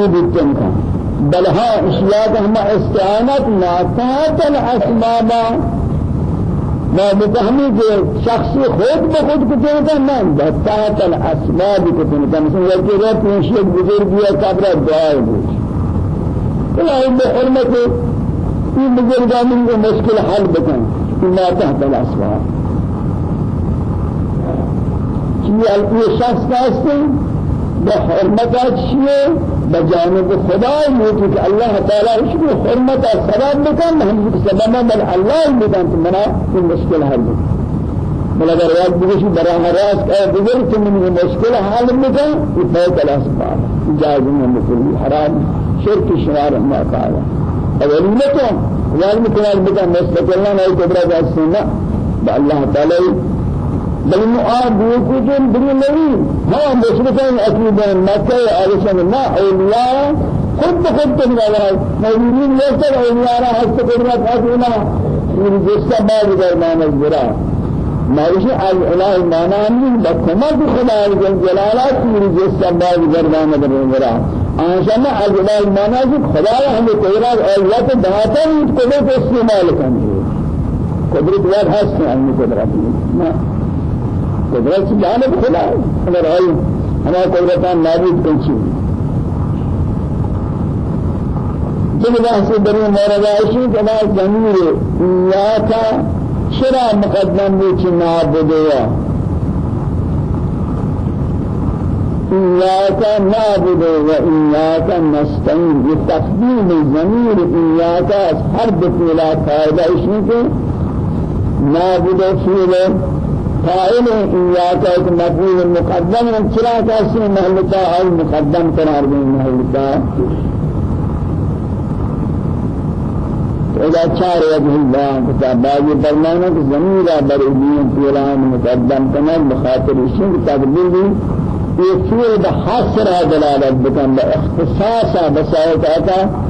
[SPEAKER 1] یہ بیتن کا بل ہاں اشیاء ہم استعانت ناتات الاسباب ما بفهمی کہ شخص خود بخود ہیں نا ناتات الاسباب ہیں مثلا یہ کہ رات میں شیخ بزرگ یا قبر دعا ہے الہی بحرمت في بزرگانی کو مشکل حل بکن۔ ما تحت الاسباب۔ یہ شخص کا بحرمت شیء بجانب خدا موتی کہ اللہ تعالی اس کو حرمت سبب بکن ہم سبب بل اللہ بکن منا یہ مشکل حل بکن بل اگر یاد بگوشی براہ راست اے بزرگ تو من یہ مشکل حل بکن یہ فوق الاسباب جائز من حرام شرک شرار اللہ تعالی أوليتهم لازم كنا بدا مستقلنا ما يقدر جالسنا بالله تعالى بل مؤاب بيكون بني نبي ها مشركين أكيد مكة علشان ما أولياء. خود خود تنقل مولين ليس أولياء هست قدرة أكينا من جسد بعد درمان الجرا مارشی از اله مانانی بکمت خدا جلالات من جسد بعد درمان الجرا آنشان اجمال مانا کہ خدا ہمیں قدرت اور دہاتا ہے قدرت استعمال کرنے قدرت ہست ہے ہمیں قدرت قدرت جانب خدا اگر آئی ہمارا قدرتان نابود کنچی جب بحث بری مورد عائشی کما ضمیر ایاکا شرع مقدم بیچی نابدیا إياك نعبد وإياك نستعين بتقديم الضمير إياك حرب فيلا فائدة إشنك نعبد فيلا فاعل إياك مفعول مقدم من چرا كاسي محلتا أو مقدم قرار دیں محلتا إذا چار وجه الله كتاب باقي برمانك زميرا برئيين فيلان مقدم كمان بخاطر تقديم یہ فعل بحصر دلالت بکن باختصاص بسائط آتا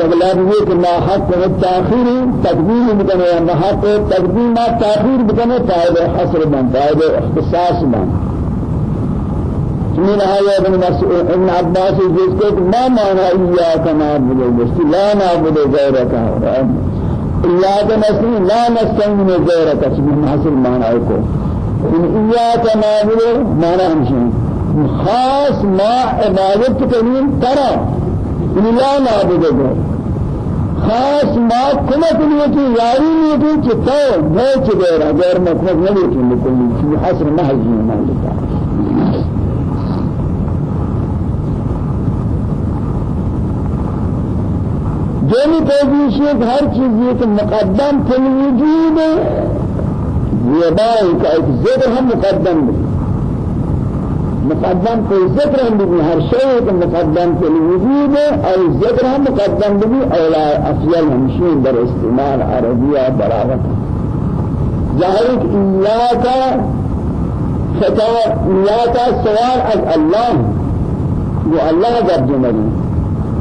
[SPEAKER 1] اغلب یہ کہ ما حق التأخير تقديم بکن یا ما حق تقدیم ما تاخیر بکن فائد حصر بن فائد اختصاص بن من هذا ابن مسعود ابن عباس کو ما معنى إياك نعبد لا نعبد غيرك. إياك نستعين لا نستعين غيرك. من حصل معنى کو إن إياك نعبد ما نمشي خاص ما عبادت كريم ترى. لا نعبد غير خاص ما كما تنيتي ياري نيتي چتاو غير چديرا غير مطلب نبيتي لكل شيء حسر محجي ما لك جنی پیدیشی ہر چیز یہ مقدم فی الوجود زیبایی که ایک ذکر هم مقدم بھی مقدم ذکر هم بھی ہر شيء مقدم کے وجود ہے اور ذکر هم مقدم بھی أولا أفضل ہمشین در استعمال براوت ظاہر ایاک خطاب ایاک سوال از اللہ وہ اللہ جب جمعی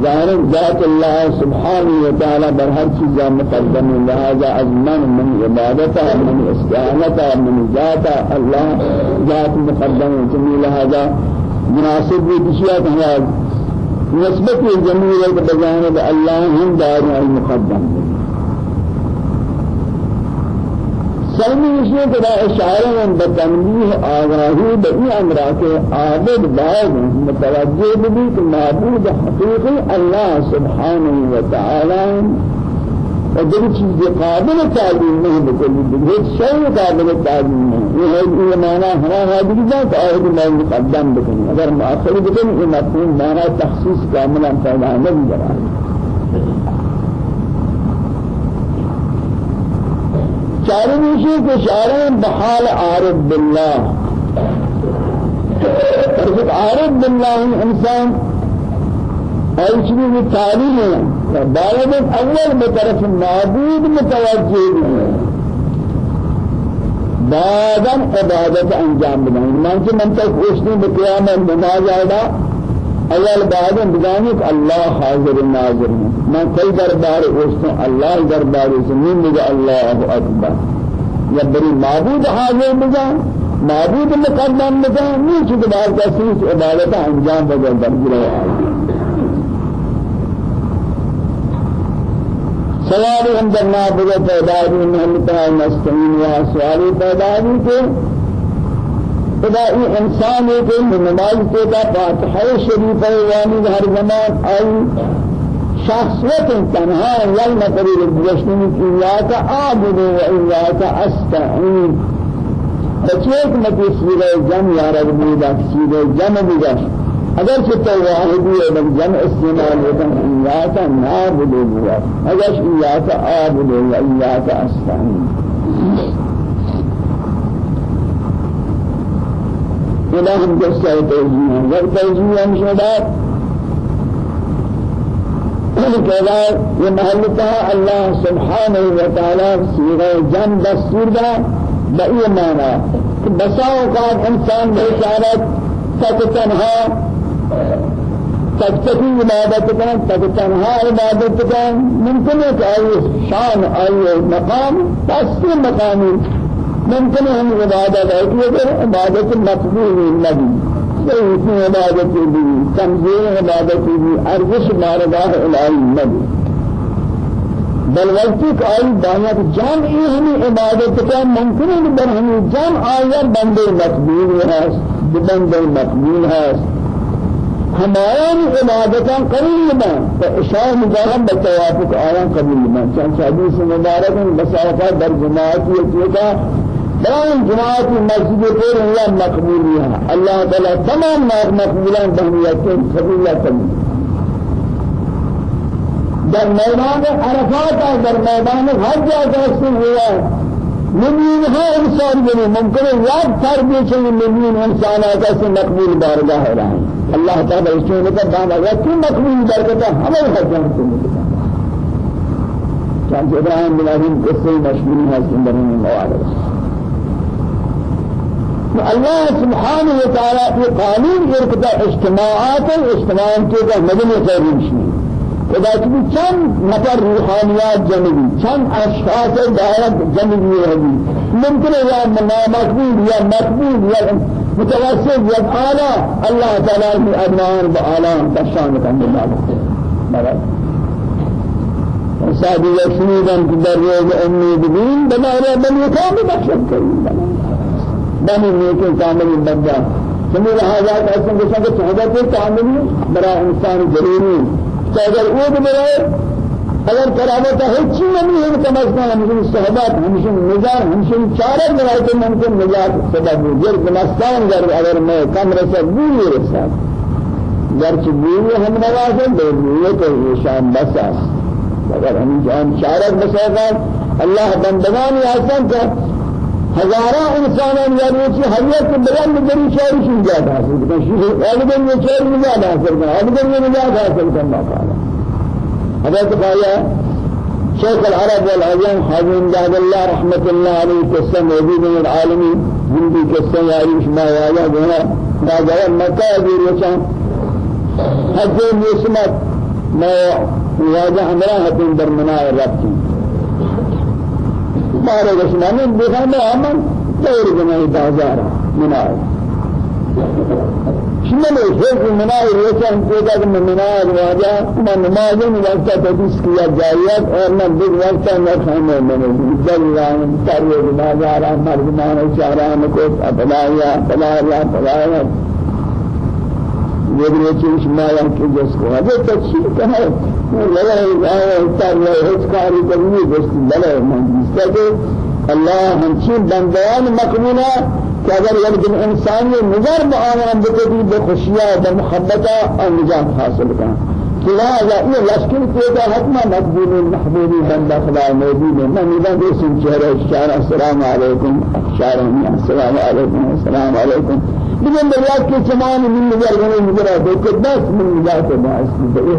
[SPEAKER 1] ظاهر ذات الله سبحانه وتعالى بر هر چیز مقدم لهذا ازمن من عبادته من استعانته من ذات الله ذات مقدم جميل هذا مناسب بشيات هذا نسبة الجميل بجانب الله هم دار المقدم دومی اشیاء کہ اشارہ من بتنبیہ آگاہی بئی امرا کے عابد باغ متوجہ بھی کہ معبود حقیقی اللہ سبحانہ وتعالی اور جو چیز قابل تعلیم نہیں بکلی بہت شيء قابل تعلیم نہیں یہ ہے معنی ہمارا حاضر ذات آہد میں مقدم بکنی اگر مؤخر بکنی یہ مفہوم معنی تخصیص کاملا پیدا نہیں جرائے چاروں اسی کے شارع بحال عارف بالله فرض عارف بالله انسان شيء من تعليم ہے بعد اول بطرف معبود متوجہ ہے بعدا عبادت انجام بدن من سے من تک اوشنی بقیام نماز آئے اول بعد بجانب الله حاضر ناظر. ما كل دربار اوسن الله دربار زمین مجھے الله اکبر. یا بری معبود حاضر بجا معبود مقدم بجا نیچ دوبار تسلیس عبادت انجام بجا درجہ سوال ہم درنا بجا پیدا بھی محمد تعالی مستعین یا سوالی پیدا کہ خدا یہ انسان ہے کہ نماز کے کا فاتحہ شریف ہے یعنی ہر زمان آئی شخصیت تنہا یل نقری الجشن کی یا کا عابد و کا استعین بچیک متی سیرے جم یا رب بیدا سیرے جم بیدا اگر تو واحدی ہے بل جم استعمال ہوتا ہے یا کا نابد و اگر یا کا عابد و یا کا استعین ولا هم جسد توجيه هم شباب كذا يمهلتها الله سبحانه وتعالى سيغة جن دستور دا بأي معنى بساو قاد انسان بيشارت تكتنها تكتفي عبادت كان تكتنها عبادت كان ممكن أي شان أي مقام تسليم مقامي ممكن هم عبادت ہے کہ عبادت مقبول نہیں صحیح کی عبادت بھی تنزیل عبادت بھی ارزش بارگاہ الہی نہیں بل وقتی کہ آئی دانیت جمع ہمیں عبادت کا ممکن ہے بل ہمیں جمع آیا بندے مقبول ہے بندے مقبول ہے ہمارا عبادتاں قبول میں تو اشار مجاہم بتوافق آیا قبول میں چند حدیث مبارک بساوقات در جماعت یہ کہ تمام جماعت مسجد پر اللہ مقبول ہے اللہ تعالی تمام ناک مقبولان بہمیت قبولیت در میدان عرفات در میدان حج جیسے ہوا. مليون ها انسان بني ممكن ياد تربية شيء مليون انسان ایسے مقبول بارگاہ رہے اللہ تعالی اس نے کہا دانا ہے کہ مقبول بارگاہ ہمیں حجان کو ملتا چانچہ ابراہیم بن ابراہیم قصے مشہور ہے سندر میں موارد الله سبحانه وتعالى في قانون يركض اجتماعات اجتماعات كذا مدني مشي إذا كنت كم نفر روحانيات جمعي كم أشخاص دائرة جمعي هذي ممكن يا مقبول يا مقبول يا متوسط يا أعلى. الله تعالى من أدنان بأعلى تشان كم الله سادي يسنيدن كدر يوم أمي بدين بنا بل يكام بخشن كريم. بني نیکی کاملی بندا سمی لہذا ایسا کہ کہ صحبت کاملی برا انسان ضروری کہ اگر وہ اگر کرامت ہے چیز نہیں ہے کم ہمشن صحبت ہمشن نجات ہمشن چارہ برائے تو ممکن نجات سبب ہو جر گمستان گر اگر میں کم رسد بولی رسد گر چی بولی ہم نوازن دے بولی تو یہ شام بس اگر ہم جان چارہ بساقات اللہ بندگانی آسان کہ ہزارہ انسانوں یا روچی حریت کے میں جری شعری شن جات حاصل اولگن یہ شعر نجات حاصل کرنا اولگن یہ نجات حاصل کرنا تعالی حضرت قایا شيخ العرب والعجم حاجم جاد الله رحمة الله عليه قصة موجود من العالمين جندي قصة يعيش ما يعلى بها ما جاء مكة يقول حجم يسمت ما يواجه امرأة در مناء الرب مارے گشمانی بخانے آمن دور بنائی بازارا منائے دشمن ہے منائے روشن پیدا کہ منائے واجہ میں نماز میں وقت تدیس کیا جاریت اور نہ بگ وقت نہ کھانے میں جل رہا تاریخ نماز آ رہا مردمان اشاران کو اپلایا اپلایا اپلایا یہ بھی چیز مایا کہ جس کو ہے تشریح کا ہے لگا ہے تاریخ ہے کاری کرنی دوست بلے من جس کہ اللہ ہمچین بندیان مقبولہ کہ اگر یک دن انسانی نظر معاملہ بکتی بخشیہ بمحبتہ اور نجات حاصل کریں لہذا یہ لشکر پیدا حتما مقبول محبوبی بندہ خدا موجود ہے میں نظر دیسن چہرہ اشارہ السلام علیکم اشارہ السلام علیکم السلام علیکم لیکن بلیاد کے چمان من نظر گنے نظر ہے کہ بس من نجات باعث بئے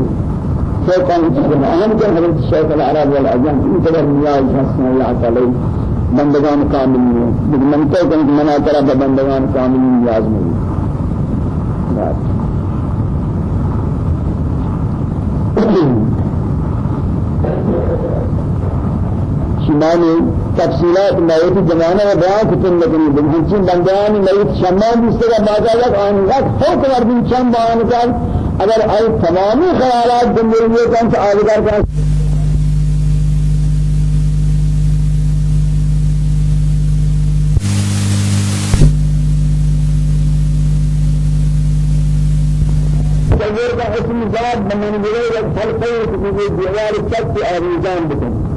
[SPEAKER 1] فوقان چیزیں اہم کہ حضرت شیخ العرب والعجم ان قدر نیاز حسن اللہ تعالی بندگان کاملی ہیں منتے کہ منا کرا بندگان کاملی نیاز میں شمانی تفصیلات موت زمانہ و بیان کتن لکنی بنچین بندگان موت شمان جس طرح باجالت آن وقت فوق مردین چند بیان کر اگر آئی تمامی خیالات زندگی کا انت آگدار کا تصور کا اسم ذات بمن بغیر خلقه في دیوار سب آویزان بکن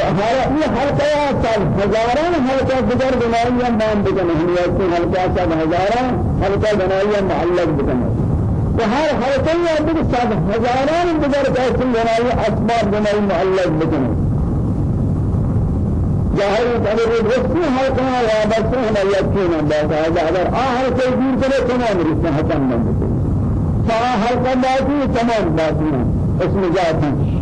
[SPEAKER 1] ہمارا یہ حلقہ سب ہزاران حلقہ دیگر بنائیاں نام بکن ہمیت کے حلقہ سب ہزاران حلقہ بنائیاں معلق بکن تو ہر حلقہ یہ دیگر سب ہزاران دیگر قسم بنائیاں أسباب بنائی معلق بکن ظاهر طريق الرسم حلقنا يا بس هم يكفينا بعد. هذا أگر آخر شيء دور كده تمام. رسم حتم من سارا حلقة باقي تمام. باقي اسم ذاتي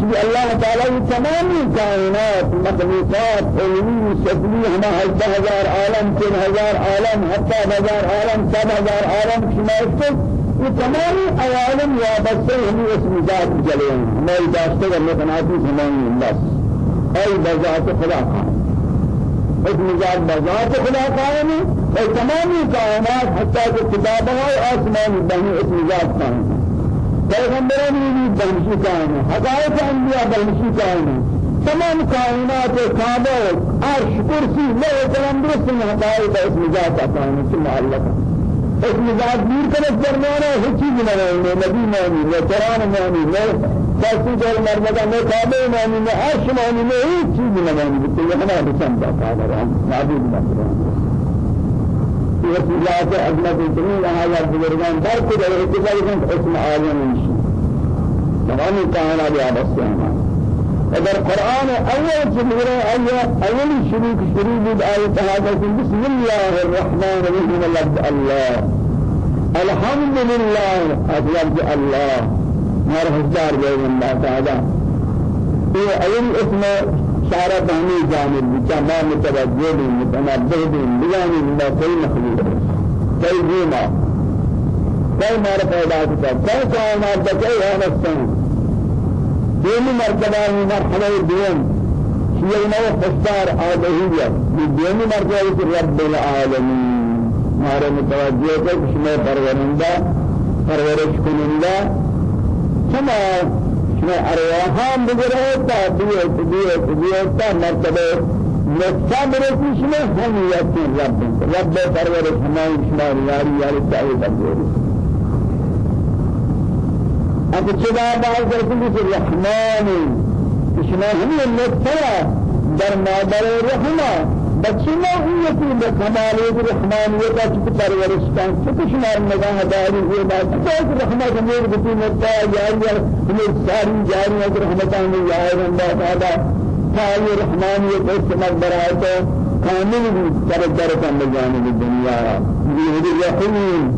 [SPEAKER 1] کہ اللہ تعالی تمام کائنات مخلوقات علمی شکلی ہما ہزار ہزار عالم تین ہزار عالم ہفتہ ہزار عالم سب ہزار عالم شمائش یہ تمام عوالم یا بس ہمیں اسم ذات جلے ہیں ہماری داشتے کرنے بناتی سمائیں بس. أي بذات خدا قائم اس مجاد بذات خدا قائم ہے تمام کائنات حتى کہ کتابہ آسمان بہنی اس مجاد قائم پیغمبران بھی بہنشی قائم ہے حقائق انبیاء بہنشی قائم ہے تمام کائنات کعبہ عرش کرسی لو کلام درست میں حقائق اس مجاد قائم ہے ثم علق اس مجاد دور کرنے درمیانا ہر چیز نہ رہے نبی مانی و قرآن مانی دستی دل مرمدا میں کعبے مانی میں عرش مانی میں ایک چیز نہ مانی تو یہ دا تعالی رحم معبود بن یہ ذات اتنی یہاں یا بزرگان در کو در اتفاق کن اسم عالم تمام تعالی بیا بس اگر قرآن اول سورة اول شروع شروع بود آیت هذا بسم الله الرحمن الرحيم الله الحمد لله. أطلب الله. ہر ہزار جائے اللہ تعالی یہ اول اسم شارع بہنی جانب بچا ما متوجہ بھی متنبہ بھی بجانب اللہ کوئی مخلوق کوئی جیما کوئی مار پیدا کتا کوئی کائنات بچائی ہے نفسان دینی مرتبہ ہی مرحلہ دین شیئر نو خستار آدھیہ دینی مرتبہ رب العالمین ہمارے متوجہ کو کچھ میں پرورندہ پرورش کنندہ كما شما أرواحان بجرهتا بيت بيت بيت مرتبة مستمر شما هم يكون رب رب پرورش ہماری شما یاری یاری چاہیے بندے اب چدا بعض کرتے ہیں رحمان شما هم المستوى در مادر رحمه بچی نہ ہوئی کہ بکمال الرحمانیت کی پرورش کان تو شمار نگاہ داری یہ بات ہے رحمت امیر بتی متا جاری ہمیں ساری جاری ہے رحمتان میں یا اللہ تعالی تعالی رحمانیت استعمال برائے تو کامل بھی در در کن جانب دنیا یہ رحیم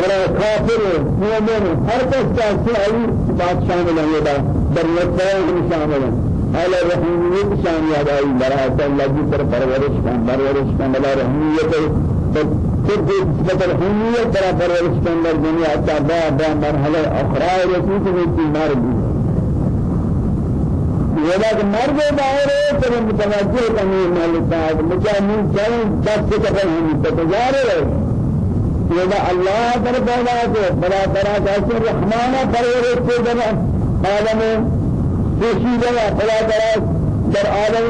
[SPEAKER 1] برا کافر مومن ہر کس کا سعی بات شامل ہے در یہ شامل ہے حال رحمیت شان یاد آئی برات اللہ کی طرف پرورش کن پرورش کن بلا رحمیت خود نسبت رحمیت برا پرورش کن در دنیا تا با با مرحلہ أخرى رسول کی بیمار بھی ولكن مرد دائرة ترى متوجه كمي مالتا مجا من جاي دس كتر هم تجارة ولا الله در پیدا کو بڑا بڑا جیسے رحمان پرورش کو در عالم خوشی در بڑا بڑا در عالم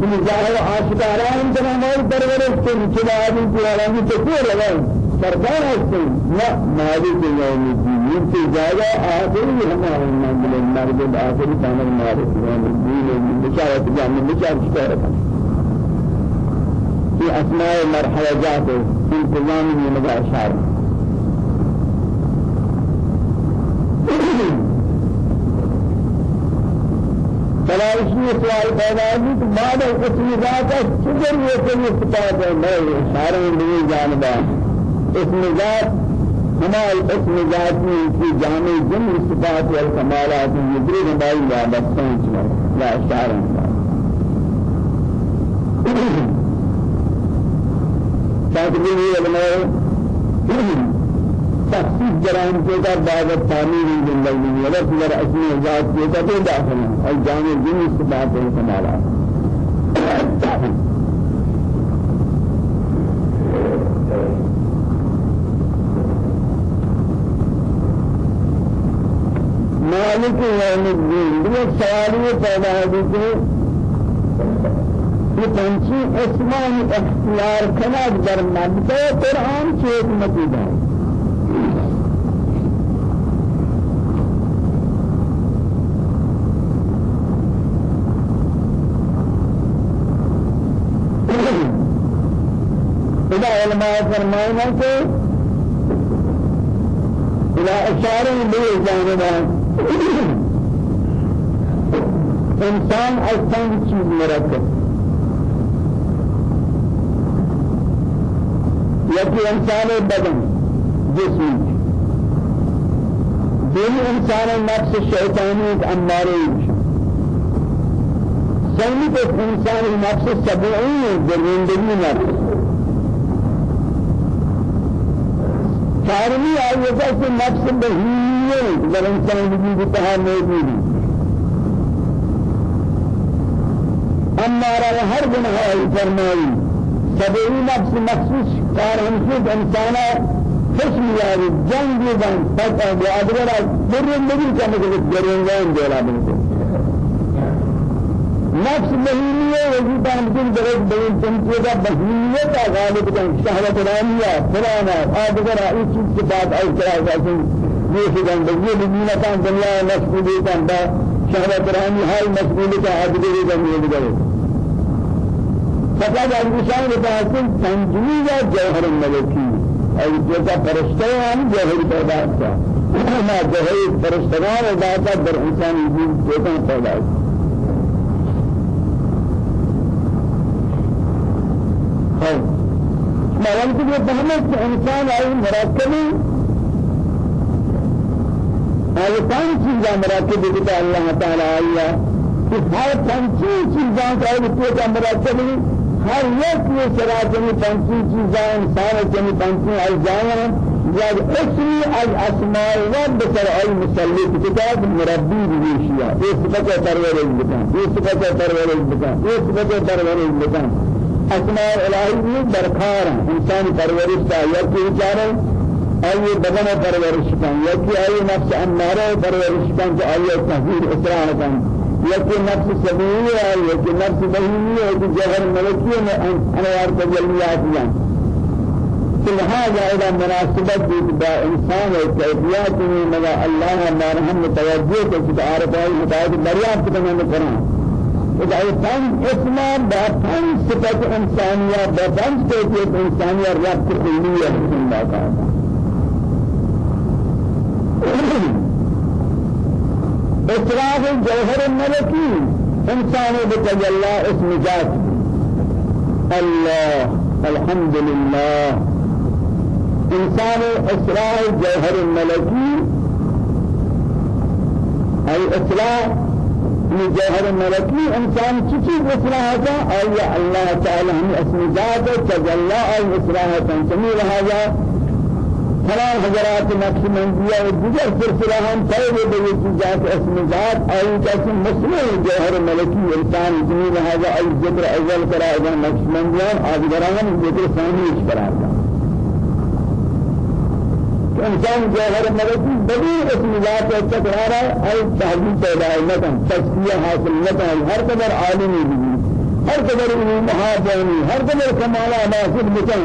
[SPEAKER 1] من ظاهر آشکاران در ہمارے پرورش کو چلا آدمی عالم کو تو لگا سرکار ہے نہ مالک یوم الدین سے زیادہ آخری ہمارے منزل مرد آخری کامل مالک یوم الدین بشارت جان بشارت شکر في أسماء مرحلة جاته في انتظام من مدى أشعار فلا اسمي سؤال پیدا ہے کہ بعد اسمی ذات شجر یہ کوئی استفاد ہے میں اشارہ نہیں جانبا اسم ذات ہما اسم ذات في جامع جن صفات والکمالات يدري نبائی لا بسان لا اشارہ تقدیم علماء تخصیص جرائم کے در بعد تعمیر زندگی ولا در اسمی ذات کے در داخل اور جامع جن صفات ہے ہمارا مالک یوم الدین. یہ سوال یہ پیدا ہے کہ پنچی اسمان اختیار کناد در مدد قرآن کی حکمتی علماء فرمائنا کہ إلى إشارة به جانبا إنسان أصلا چیز مرکب. یکی انسان بدن جسم. دین انسان نفس شیطانی اماره سیمی کو انسان نفس سبعی درندگی نفس. چارمی آئیتا کہ نفس بہیئے در انسان وجود تہا موجودی امارا ہر گناہ فرمائی۔ سبعی نفس مخصوص کار ہمشد انسانا حسن یاری جنگ دیدن فتح و ادبرا برین نبی کا مجلس گرینگان دیلا بلکو نفس بہیمیہ وجودہ ہمشد درد بہین تنکیدہ بہیمیتا غالب کن شہرت رامیہ فلانا آدگرا اس چیز کے بعد آئی کرا جاسن دیشدن بگی بگینتان دنیا مسئولیتان با شہرت رامی ہائی مسئولیتا آدگری دن یہ بگرے فقط الانسان بتاعتن تنجيز جوهر الملكي أي جزا فرشتان جوهر پیدا کیا ما جوهر فرشتان ذاتا در انسان وجود جزا پیدا یہ فهمت کہ انسان آئی مرکبی آئی پانچ چیزاں مرکب دیتا اللہ تعالی آئی کہ ہر پانچ چیزاں کا ایک مرکبی ہر ایک یہ سراجنی پنچی چیزاں انسان جنی پنچی اجزاء جب اسمی از اسماء رب سر ای مسلط کتاب مربی بوشیا یہ صفت پرورش بکن. یہ صفت پرورش بکن. یہ صفت پرورش بکن. اسماء الہی درکار إنسان پرورش کا یا کہ بیچارے ای بدن پرورش کن یا کہ ای نفس امارہ پرورش کن کہ ای تحویل اسراء کن يكي نفس سبيلية يكي نفس بهيمية يكي جهر ملكية أنوار تجليات يعني لهذا إذا مناسبة با إنسان وكيفيات من الله ما رحم متوجه كتعارف هاي متعارف بريان كتنا القرآن إذا يفهم اسمه بفهم صفة إنسانية بفهم كيفية إنسانية رب كلية بسم الله تعالى إطلاق الجوهر الملكي إنسان بتجلى اسم ذات الله الحمد لله إنسان إسراء الجوهر الملكي الجوهر الملكي إنسان تشيء إسراءها أي الله تعالى هم اسم ذات تجلى أي إسراءها تنسمي هذا فلا حضرات نفس منزية ودجر سلسلة هم طيب بيت ذات اسم ذات أي قسم مسلم جوهر ملكي إنسان جميل هذا أي ذكر أول كرا إذا نفس منزيان آدگران ذكر ثاني إيش كرا إنسان جوهر ملكي بدي اسم ذات التكرار أي تحديد پیدا نکن. تزکیہ حاصل نکن. ہر قدر عالمی بھی ہر قدر محافظنی ہر قدر کمالا ناصر بکن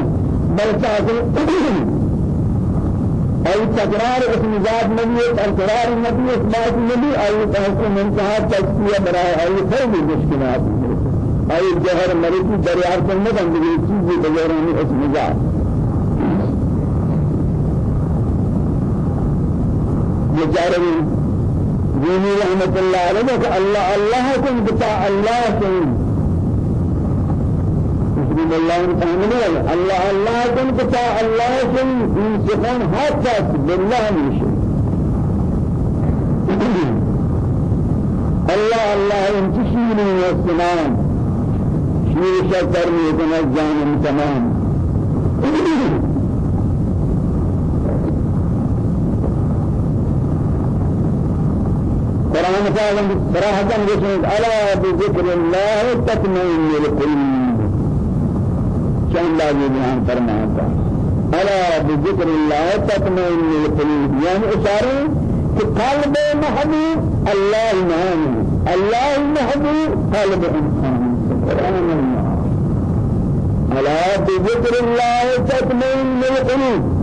[SPEAKER 1] بل تاکل أي تكرار اسم ذات نبي تكرار النبي إثبات النبي أي تحكم انتهى تزكية براء أي فرد المشكلات أي جهر مريض دريار كلمة عندي چیز بغيراني اسم ذات يجاربي ديني رحمة الله عليه الله الله كن بتاع الله كن. بسم الله تعالى الله. الله كن بتاع الله كن. سبحان حتى بالله مشي الله الله ينتشيني والسلام شير شكر ميتنا الجانب تمام. قرآن تعالى صراحة يقول ألا بذكر الله تطمئن القلوب چند لازم بیان فرماتا ألا بذكر الله تطمئن القلوب يعني إشارة قلب محبوب. الله محبوب الله محبوب قلب إنسان. سبحان الله. ألا بذكر الله تطمئن القلوب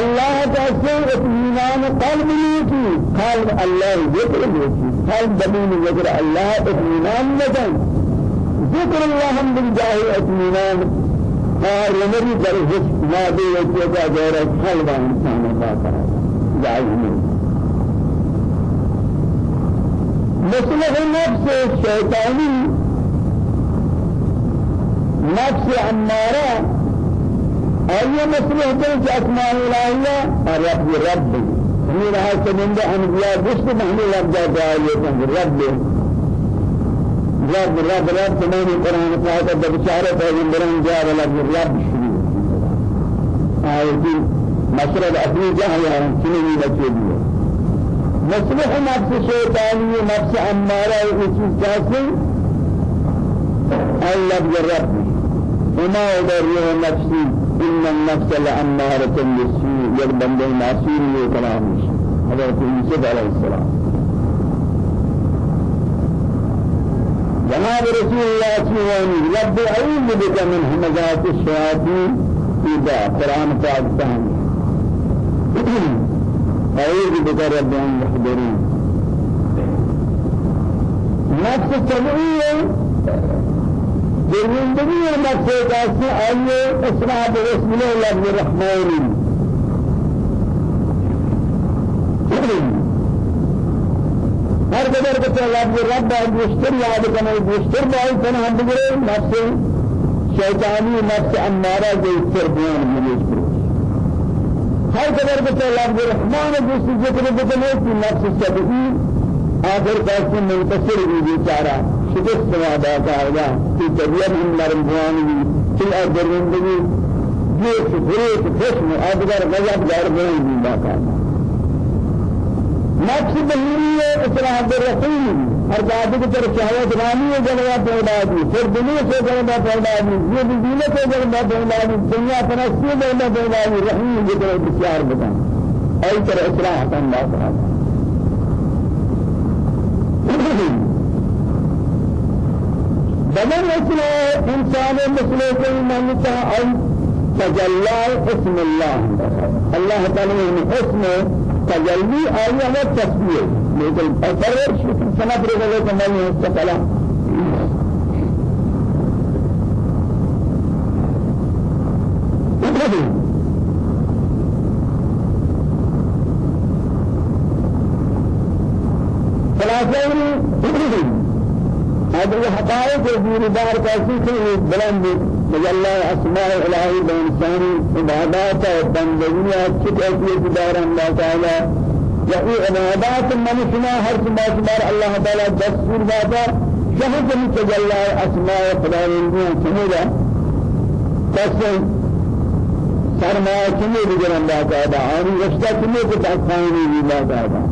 [SPEAKER 1] الله تأثير اطمئنان قلب ليكي قلب الله ذكر ليكي قلب دمين ذكر الله اطمئنان لكي ذكر الله من بالجاه اطمینان اور نبی در حس ما دے وجہ غیر قلب إنسان کا جائز مصلح نفس الشيطاني نفس عمارة أي مصلح تلك أسماء الله رب رب من هذا من ده أنبياء بس محمد رب جاء رب رب رب رب تمام القرآن فاتح بشارة پیغمبران جاء رب رب شروع آياتي مشرد أصلي جاهية سنين بچے دیئے مصلح نفس شیطانی نفس امارہ اسی کیسے اللہ رب۔ وما أدريه نفسي إن النفس لأمارة بالسوء المعصوم يكلامش هذا يوسف عليه السلام. جناب رسول الله سبحانه رب أعوذ بك من همزات الشياطين. إذا قرآن پاک فهم. أعوذ بك رب أن يحضرون. نفس الطبيعية زندگی نفس کاسی آئیے اسرع بسم الله الرحمن هر قدر کہ رب رب مشتر یاد کرنا مشتر بائی کنا ہم بگرے نفس شیطانی نفس امارہ جو اتر بیان مجھے ہر قدر کہ رب الرحمن جس ذکر بکنے کی نفس سبعی آخر قاسم منتصر بھی بیچارہ شکست وعدہ کہا کہ طبیعت ہم نرم بوانی فی الأرض زندگی جیس فریق خشم ادگر غضب دار بوانی بھی باقاعدہ نفس بهیری اصلاح الرحیم ہر جادو کی طرف شہوت رانی جلوہ پیدا دی پھر دنیا سے جلوہ پیدا دی یہ دنیا سے جلوہ پیدا دی دنیا پرستی جلوہ پیدا دی رحیم کی طرف بسیار بتا ای طرح اصلاح اللہ تعالی بدن اصلاح انسان مسلم کے مانتا أو تجلى اسم الله. الله تعالى من اسمه تجلی آیا و تصویر لیکن اثر سنت رضا کمال مستقلا خلاصہ حقائق الدين دار كاسي بلند مجلى أسماء إلهي بإنسان عبادات بندگیاں كتابية دار الله تعالى. یہی عبادات منشنا ہر سما سمار اللہ تعالی دستور داتا شہد من تجلى أسماء خداوندیاں سمجھا بس فرمایا چنے بگرن باقاعدہ آنی رشتہ چنے کو تحقانی بھی باقاعدہ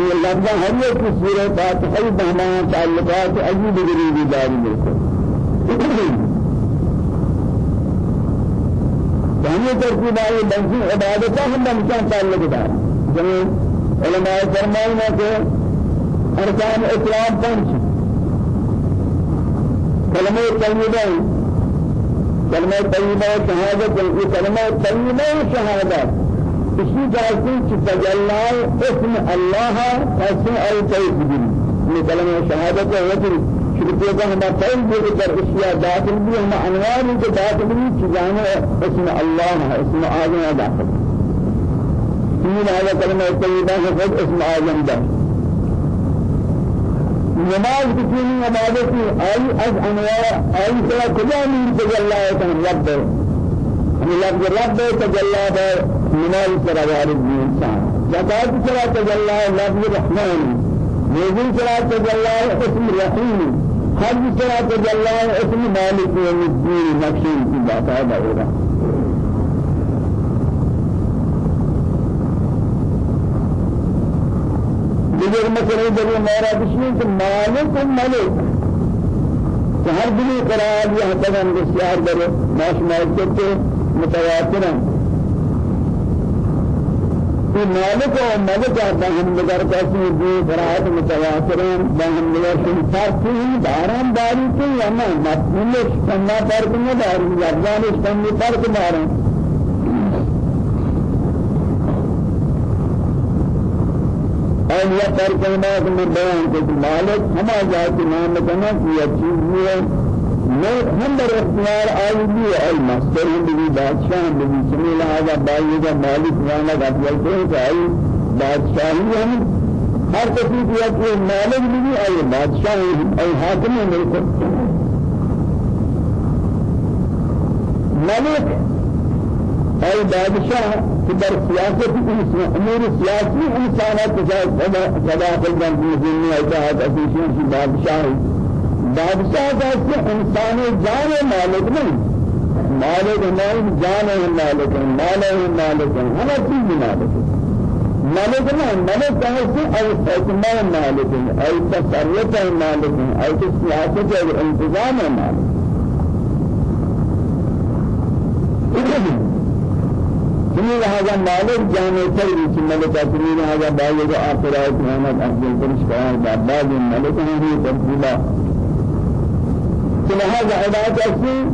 [SPEAKER 1] یہ لفظہ ہر ایک کی صورت فاتحہ بہماں تعلقات عجیب غریبی داری بالکل ہمیں ترتیب آئے بنسی عبادتہ ہم بمشان تعلق دار جنہیں علماء فرمائنا کہ ارکان اسلام پنچ کلمہ طیبہ کلمہ طیبہ شہادت کلمہ طیبہ شہادت طرح سے تجلال اسم اللہ اسم یہ کلمہ شہادت ہے شرطے کا ہم پہل بھی در اشیاء داخل بھی ہم انوار داخل بھی چیزانے اسم اللہ ہے اسم آزم داخل تین هذا كلمة طيبة خود اسم آزم ده نماز بكيني عبادتي أي أز أنواع أي سلا كلا من تجلى كان رب هم لفظ رب تجلى بنماز سلا وارد الإنسان زكاة سلا تجلى لفظ رحمن موزن سلا تجلى اسم رحيم ہر طرح تجلى اسم مالك يوم الدين نقشين کی بات ہے دورہ دیگر مسئلے در میرا بشنی کہ مالک ملک. ہر دلی قرار یہ قدم بسیار در ماش مالک کے متواتر کہ مالک و ملک باہم نگر کسی دی فرات متواترین باہم نگر شنفار کی داران داری کی یا نا مطمئنش کنا فرق میں داری لفظانش کنا فرق داران اور یہ میں بیان کہ مالک ہما ذات نام کنا کی چیز ہے میں ہم در اختیار آئی بھی آئی مستر بھی بادشاہ بھی سمی لہذا بائی کا مالک وأنا کا بولتے ہیں کہ آئی بادشاہی ہم ہر کسی کی اپنے مالک بھی آئی بادشاہ آئی حاکم ہے ملک ملک آئی بادشاہ کہ در سیاست امور سیاسی انسانات صدا خلقان کی دنیا اتحاد افیشن کی بادشاہی بادشاہ کا انسان جان مالک نہیں۔ مالک نہیں جان مالک ہے مال ہے مالک ہے ہر چیز مالک ہے مالک نہیں مالک کہاں سے؟ اور حکمہ مالک ہے اور تصرف ہے مالک ہے اور سیاست ہے انتظام ہے مالک سمی لہذا مالک جانے تر بھی ملک سمی لہذا بائی جو آخرات محمد افضل کرش قرآن بعد ملک ہیں ترتیبہ لهذا عبادة أسي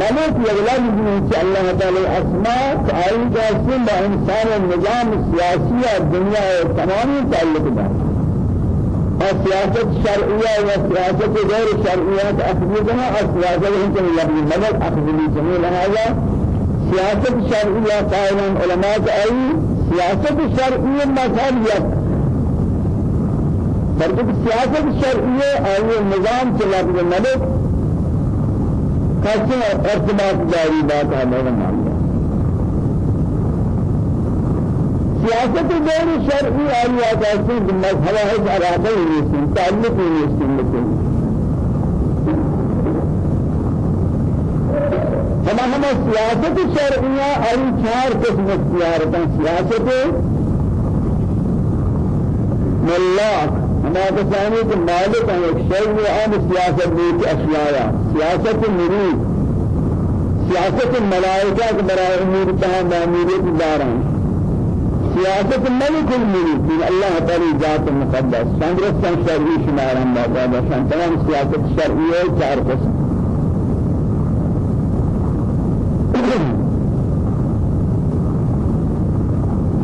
[SPEAKER 1] ملك يغلب من شاء الله تعالى أسماء أي جاسم بإنسان النظام السياسي الدنيا تمام تعلق ده السياسة الشرعية والسياسة غير الشرعية أخذنا السياسة يمكن يبني ملك أخذني جميل هذا سياسة الشرعية قائلا علماء أي سياسة الشرعية مذهب بلکہ سیاست شرعیہ آئی نظام چلا ملک کسی ارتباط جاری بات ہمارا معاملہ سیاست غیر شرعی آئی آجاتی مذہبہ ہے ارادہ ہی نہیں تعلق ہی نہیں لیکن۔ ہم ہم سیاست شرعیہ آئی چار قسم اختیار ہیں۔ سیاست ملاک ہمارے سامنے کہ مالک ہیں ایک شيء عام سیاست بھی کہ اشیاء سیاست مرید سیاست الملائکہ کے برائے سیاست ملک الملک من اللہ تعالی ذات مقدس سندرستان شرعی شمار ہم شان تمام سیاست شرعی ہے چار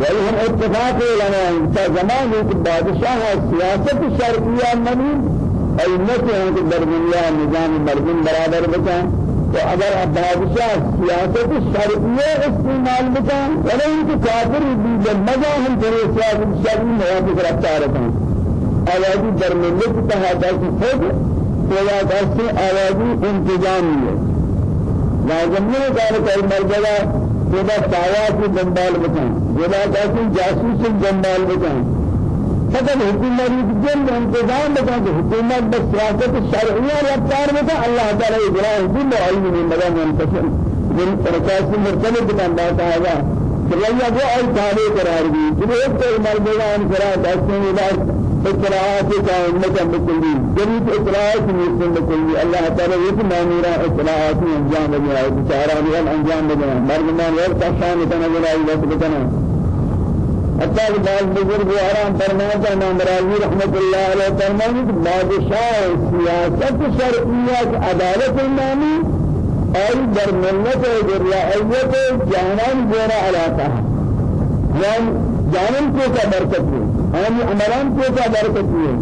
[SPEAKER 1] ولی ہم اتفاق علماء تا زمان ایک بادشاہ سیاست شرعیہ منی. علمت ہے کہ در دنیا نظام مردم برابر بتا تو اگر بادشاہ سیاست شرعیہ استعمال بتا ولی ان کے کافر بھی مزہ ہم تیرے سیاست شرعی مواد گرفتار ہیں آوازی در ملت تحت ہے خود خدا دست آوازی انتظامی لازم نہیں کار کر مرجع خدا سایہ کی دنبال بتائیں خدا دست جاسوس دنبال بتائیں فقط حکومت جن انتظام بتا کہ حکومت بس سیاست شرعیہ رفتار بتا اللہ تعالی اجرا حکم علم من مدام منتشر. من تركاس مرتبط بن باقاعدة ریا وہ آی تابع قرار دی جو ایک تو مردان قرار دستے ہیں بعد اطلاعات کا امت بکلی جدید اطلاعات میں بکلی اللہ تعالی یہ مامورا اطلاعات انجام ہے بیچارہ بھی انجام ہے مردمان اور شان کنا جلال وقت کنا حتى بعض بزرگ آرام فرماتا امام راضی رحمت اللہ علیہ فرماتا بادشاہ سیاست شرعیت عدالت نامی اور در ملت در رعیت جانان جورا علاقہ. جانان کو کا برکت ہے یعنی عملان کو کا برکت ہے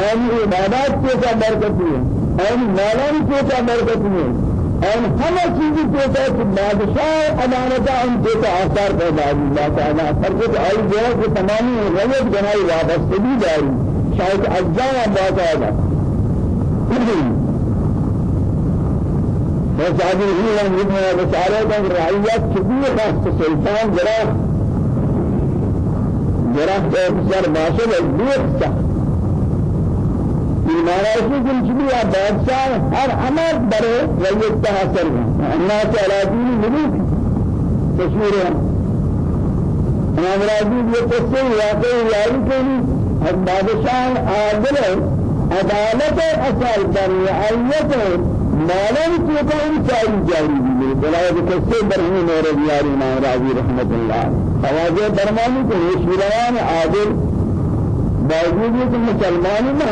[SPEAKER 1] یعنی عبادات کو کا برکت ہے یعنی مالان کو کا برکت ہے اور ہم چیزیں کو کہ بادشاہ عدالت ان کو آثار پیدا اللہ تعالی کو آئی جو کہ تمام روایت بنائی وابستگی داری شاید اجزا بات آیا بس هذه هي من بشارة الرعية كبيرة خاصة سلطان جراح جراح بسر باشد الدوخ سخت ایماناتی کن یا بادشاہ ہر عمر برے ویت تحصل الناس على دين ملوك تشمیر ہے امام راضی یہ قصے واقعی یاری کنی. ہر بادشاہ عادل عدالت اصل پر رعیت مالن کی تو انسان جاری دی بلائے قصے برہمی میرے یاری امام راضی رحمت اللہ خواجہ برمانی کو شیروان عادل باوجود کہ مسلمان نہ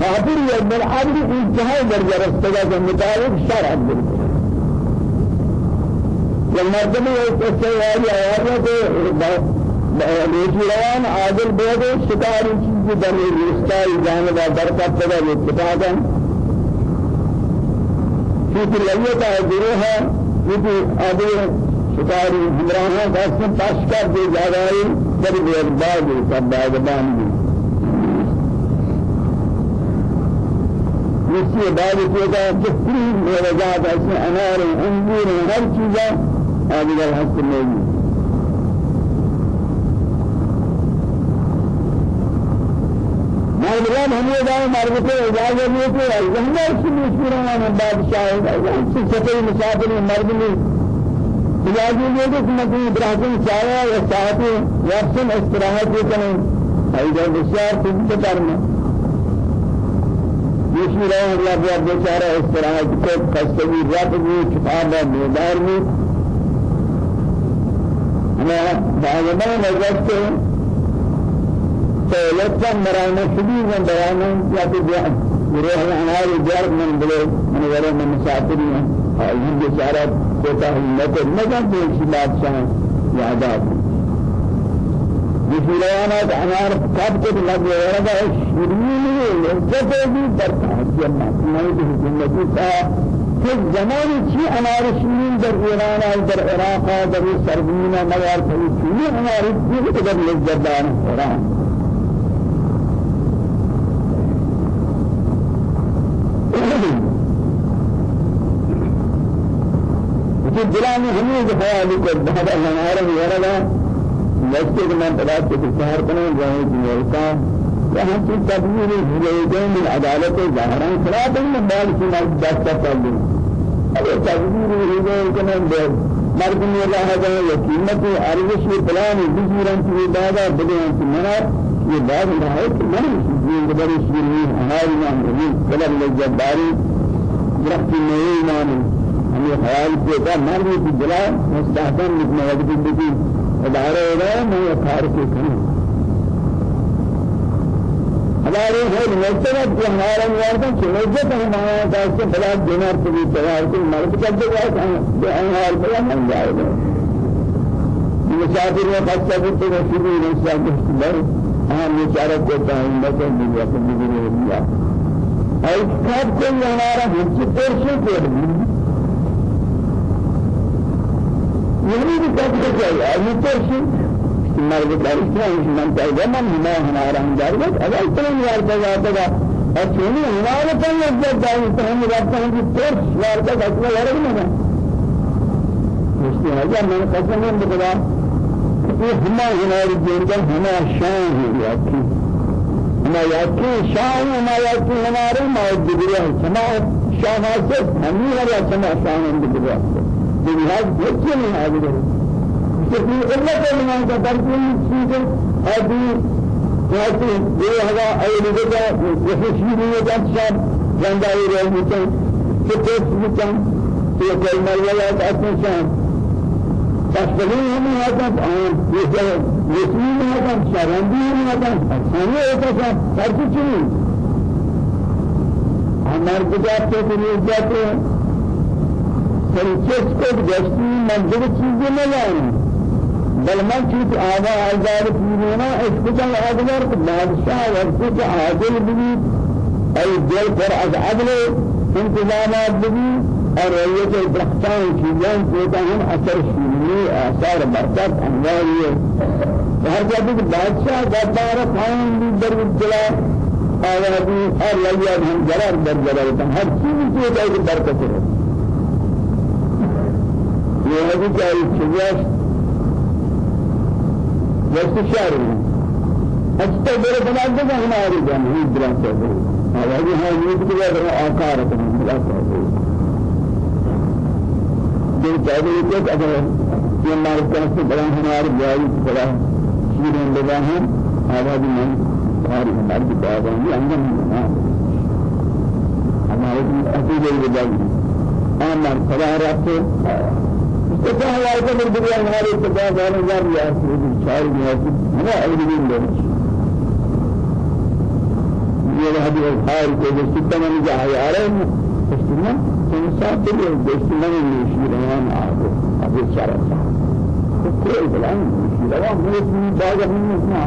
[SPEAKER 1] کافر یا بالعدل انتہائی درجہ رستگا کے مطابق شرع دل جب مرتبہ ایک قصہ والی آیات ہے کہ ریشی روان عادل بودے شکاری چیزی در رستائی جانبا برکت پدا جو اتفاقا کیونکہ لیتا ہے گروہ ہے کیونکہ آدھے شکاری ہمراہاں کا اسم پاشکر دے جاگائی در بیاد بعد سب بعد باندھی اسی بعد کے کا بہترین درجات ایسے انار انگور ہر چیز آدھے الحق میں مردان ہمیں دائیں کو اجازت دیے کہ زندہ اسی مشکلوں میں بادشاہ ہے. اسی سفر مسافر مرد میں اجازت دیے کہ میں ابراہیم چاہیا یا چاہتے یا سن استراحت کریں ایجا بسیار کچھ کرنا دوسری راه الله بیاد بیچاره استراحت کو خستگی رات بھی کتاب بیدار میں ہمیں دعوت نظر سے سہولت کا مرانا شدید میں بیان یا تو گروہ ہمارے جرب من بلے من ورے من مسافری ہیں اور یہ بیچارہ کوتا ہمت نہ جانتے اسی بادشاہ یاد آتی بفلانات أنار كابت لگ ورد شرين لذت بھی برتا جنت نہیں بھی جنت کا کہ زمان چی انار شرين در ایران در عراق در سربین پھلی چی انار بھی در لذت دار ایران کہ دلانی ہمیں خیال کو بہت انار ورد مسجد من بلاد کے شہر بنے جائیں جنوبا یہاں کی تبدیل ہوئے من عدالت ظاہران خلاف من مال کی مرد دست کر اگر تبدیل ہوئے کہ میں مرد میں رہا جائے یہ قیمت ارزش پلان بزرگان کی دادا بدے ہیں منا یہ بعد ہے کہ من یہ بڑی شیرین ہماری نام ہے کلام الجباری درخت نئی نام ہمیں خیال کیا مرد کی بلا مستحکم ابن وجد ادارے رہے میں یہ کار کے کروں ہمارے ہے مرتبہ کہ ہمارا یارتا چلوجے تو ہمارا داستے بلا دینار کو بھی تیار کو مرد کر دے گا کہ انہار بلا من جائے گا مسافر میں بچہ بھی تو رسیدی رسا بر ہاں بیچارہ کو تاہم بچہ بھی وقت بھی گیا اور کب کو ہمارا ہم سے پرسوں يريد كذا جاي أبي ترشي مرد دارش نہیں من چاہیے من ہمیں ہمارا ہم جاری ہے اگر اتنے یار کا جاتا ہے اور چونی ہمارا تو یہ جب جائے تو ہم رابطہ ہم کی ترش یار کا اصل لڑک نہیں مشکل ہے جب میں نے قسم ہے بتا یہ ہمیں ہماری جین کا ہمیں شان ہے یاکی ہمیں یاکی شان ہمیں یاکی ہمارے موجود ہے ہمیں شاهد همي ولا سمع شاهد بنهاز بچے نہیں حاضر کسی علت من کا درجہ چیز ابھی جاتے یہ ہوا اول جگہ یہ شیء نہیں جات شاب زندہ رہ ہوتے کہ کس مکان یہ کوئی مریا اپنے شان تشبیه هم هستند آن یه رسمی هستند شرندی هم هستند افسانه هستند هر چیزی ہمارے کتاب کے لیے جاتے ہیں فلسفه کو جسمی منظر چیزیں نہ لائیں بل من چیز آبا آزار پیرونا اس کتن آدمار بادشاہ وقت عادل بھی ای دل پر از عدل انتظامات بھی اور رعیت درختان چیزیں کوتا ہم اثر شیرنی آثار برکت انواری ہر جگہ بادشاہ گدار قائم بھی در جلا آوازی ہر لیاد ہم جرار در جرار ہر چیز کی ایک برکت ہے یہ ہے کہ چیز وقت شهر اچھا میرے بنا دے گا ہماری جان ہی دراسہ ہے آوازی ہاں یہ کہ وہ آکار ہے دراسہ ہے جو ہیں کہ اگر یہ ہمارے پاس سے بڑا ہمارے جاری بڑا شیرین لگا ہے آوازی من ہماری ہماری بات ہے انجام ہمارے اصل یہ بجائے آمار خدا رکھتے استفاء الله يقدر بدي هذا استفاء هذا جار يا سيدي شاعر يا سيدي أنا أريد من ذلك یہ ہدی الحال کو جو ستنا میں جا ہے ارے استنا انسان کے لیے استنا میں شیران آگے ابھی چارہ تو کوئی بلان شیران میں بھی باغ میں اسمع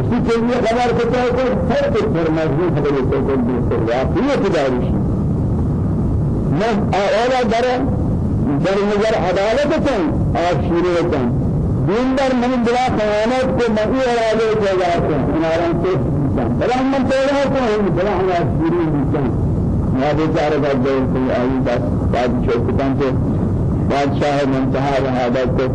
[SPEAKER 1] اسی کے لیے خبر کرتا ہے کہ ہر ایک فرمائش خبر کو نه اولا در در نظر عدالت کن آشیره کن دین در من بلا خیانت کو مئی اراده جگہ کن. ہمارا سے بلا من پیدا ہم بلا ہم آشیره کن یا بیچارہ کا دل کو آئی بس بعد چوکتان سے بادشاہ منتہا رہا کو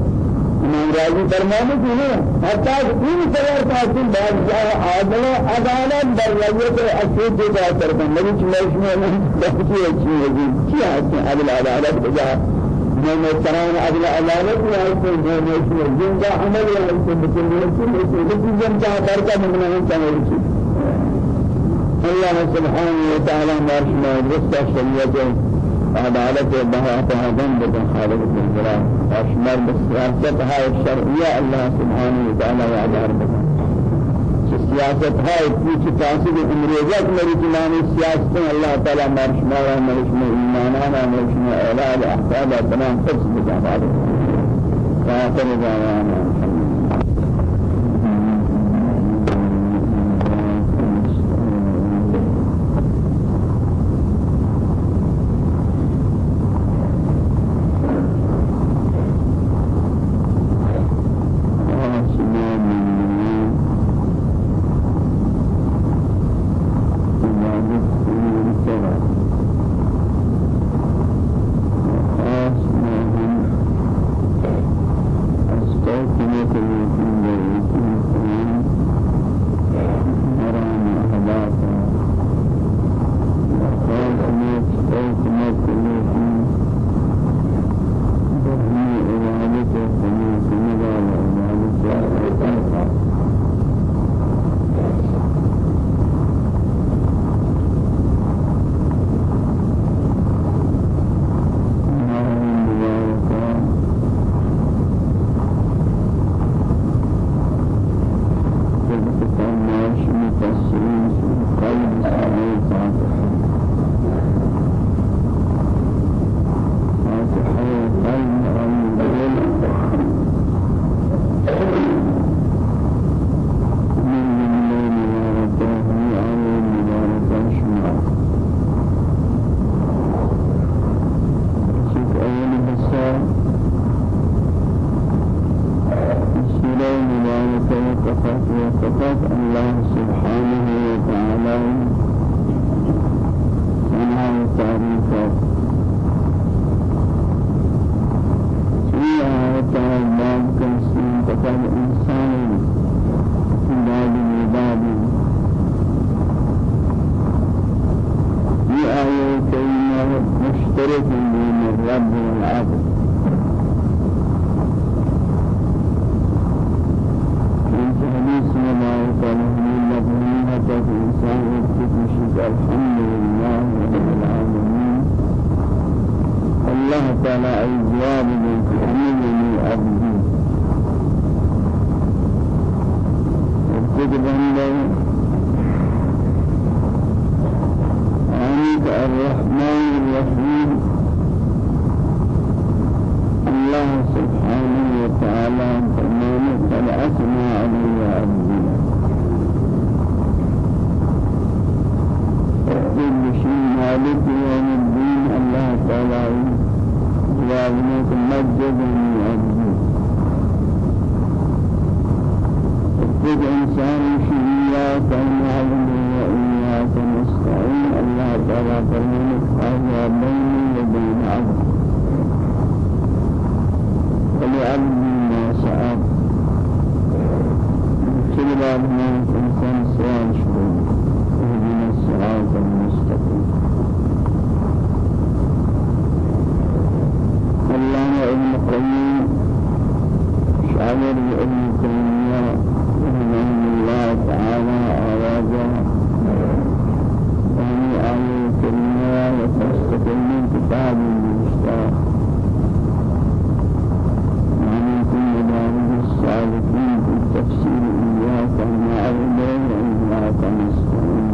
[SPEAKER 1] امام راضی فرمانے کی ہے حتی این سوار تاکن بادشاہ عادل عدالت رضیت اچھی جگہ کرتا نبی چمیش میں بہتی اچھی ہے۔ کیا ہے عدل عدالت بجا؟ میں محترم عدل عدالت میں آئے میں میں جن کا عمل ہے اس کو بکل ہے کہ جن کا برکہ من ہے چاہیے اللہ سبحانہ و تعالی مارشنا رسول عدالت بها تهدم بكم خالق الجلال واشمر بسياستها الشرعية الله سبحانه وتعالى وعدار بكم سياستها كيف تاسد امريزات مري جماني سياستها الله تعالى مرشما ومرشما إيمانانا مرشما أولاد أحسابا تمام قصد بكم خالق الله تعالى الجواب بالكامل لعبده وكتب عنده عنك الرحمن الرحيم الله سبحانه وتعالى تمام الأسماء لعبده رب الشيء مالك يوم الدين الله تعالى لازمك مجدني عبدي خذ إنسان شهيات المعلم وإياك نستعين. الله تعالى فرمانك هذا بيني وبين عبدي ولعبدي ما سعى كل بعد ما إنسان سؤال شكرا اهدنا الصراط المستقيم. ابن قيم ابن تيمية رحمه الله تعالى أعواجه وهي آية كلمة وتستقل من كتاب المشتاق ومن كل مبارك السالكين في التفسير إياك نعبد وإياك نستعين.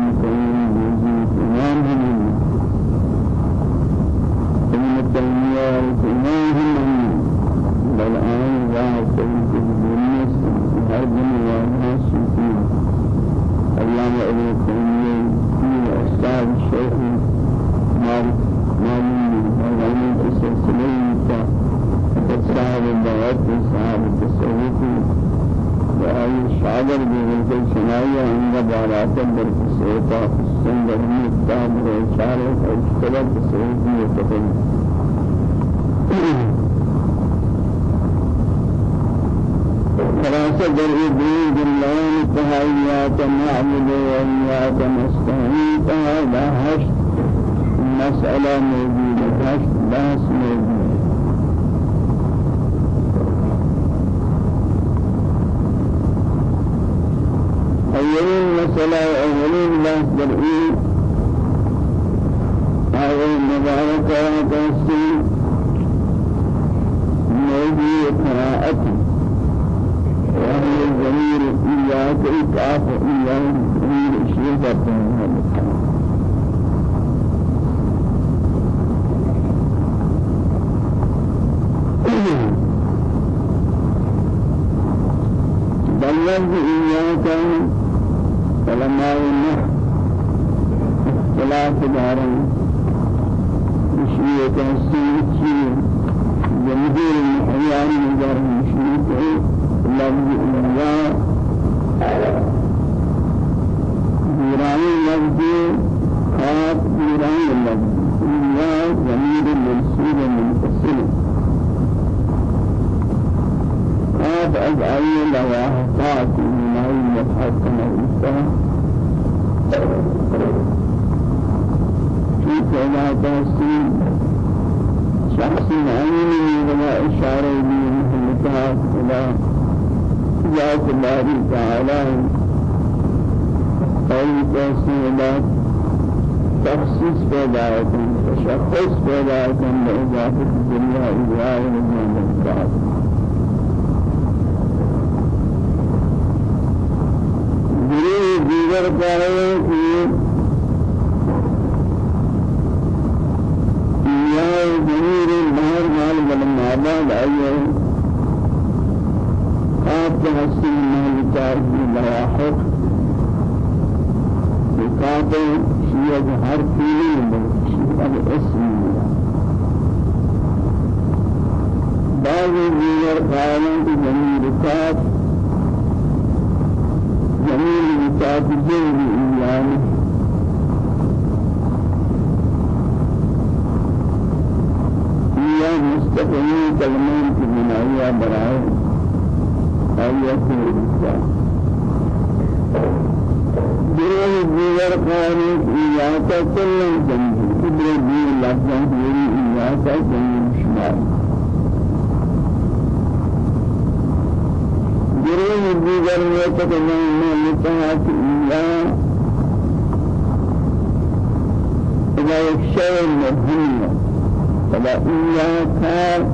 [SPEAKER 1] بالا تندر سوتا تندر مستام رو چارو اشتغل سوزی تکن خلاص در عبود الله تهيات معبد وإياك نستعين فهذا هشت مسألة موجودة هشت بحث موجودة صلاة أولين الله جرئي أول مباركة تنسي نبي قراءة وهي الزمير إياك إتعاف إياك زمير الشيخ بلغ إياك الله تعالى. أي تسميات تخصيص بداية تشخص بداية لإضافة الدنيا إلى يوم البعث دیگر کاروں کی یہ ضرور باہر مال بلند آباد آئی ہے آپ کا الكتاب لواحق كتاب شيء ظهر فيه الاسم بعض الزيار قالوا جميل كتاب جميل كتاب جميل يعني هي مستقيم كلمات من أيها برائه براء أي الكاف ديار قائلين إياك كل جميل كبر الديار لفظا إياك جميل شمال. جرين دیگر میں تکلم لطاعت اللہ إذا يكشف مبهم فلا إياك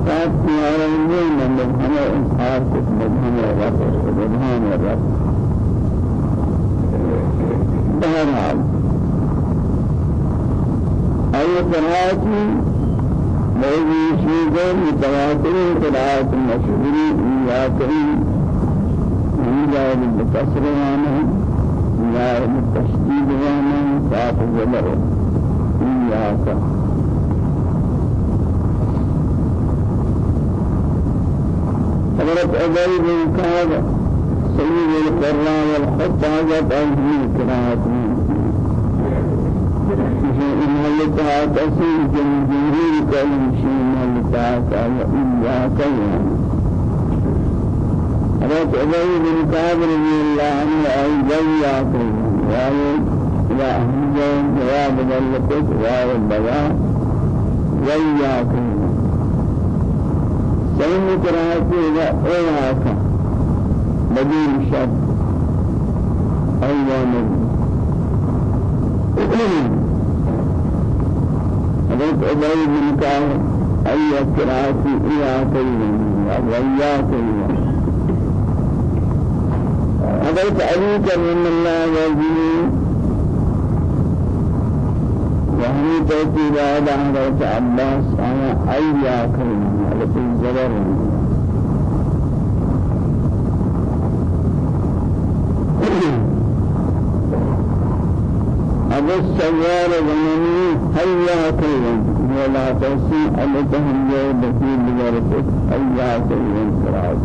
[SPEAKER 1] كات يارين مبهم إنصار مبهم رب مبهم رب بهرحال أي قراءة موضوع شيء متواتر قراءة مشهورة إياك جائز بالكسر وأنا جائز بالتشديد وأنا صاف جلر إياك حضرت أبي بن كعب سيد القراء والحفاظة أهل قراءة إن الله تسير جمهوري كل شيء من تعالى إياك يعني حضرت أبي بن كعب رضي الله عنه أي جياته وأي إلى أهل جواب ذلك وأي بلا جياته سلم قراءته إلى إياك بدون شك. أيوان حضرت أبي بن كعب أي قراءته إياك وإياك اگر تعریف من الله وجهه وهمي توتي بعد حضرت عباس أنا أيا كريم في الزبر أبو السيار زمني هيا كريم ولا تسي على تهيئ بكير بجارتك هيا كريم كراس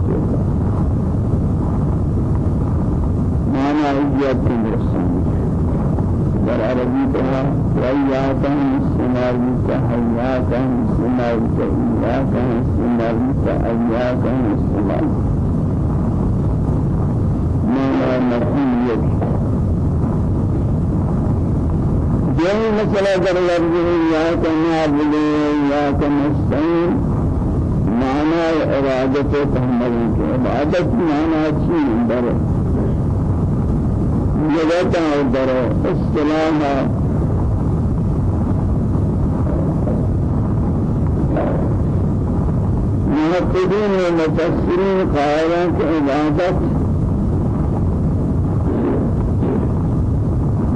[SPEAKER 1] معنى إيجاد الرسول در عربي تها وإياك السماء حياك السماء إياك السماء أياك السماء معنى مرحومية جاي مثلا در لفظ إياك نعبد إياك نستعين. معنى إرادة تحمل عبادة معنى شيء در جگتا در اصطلاح محققین و مفسرین قائلان کہ عبادت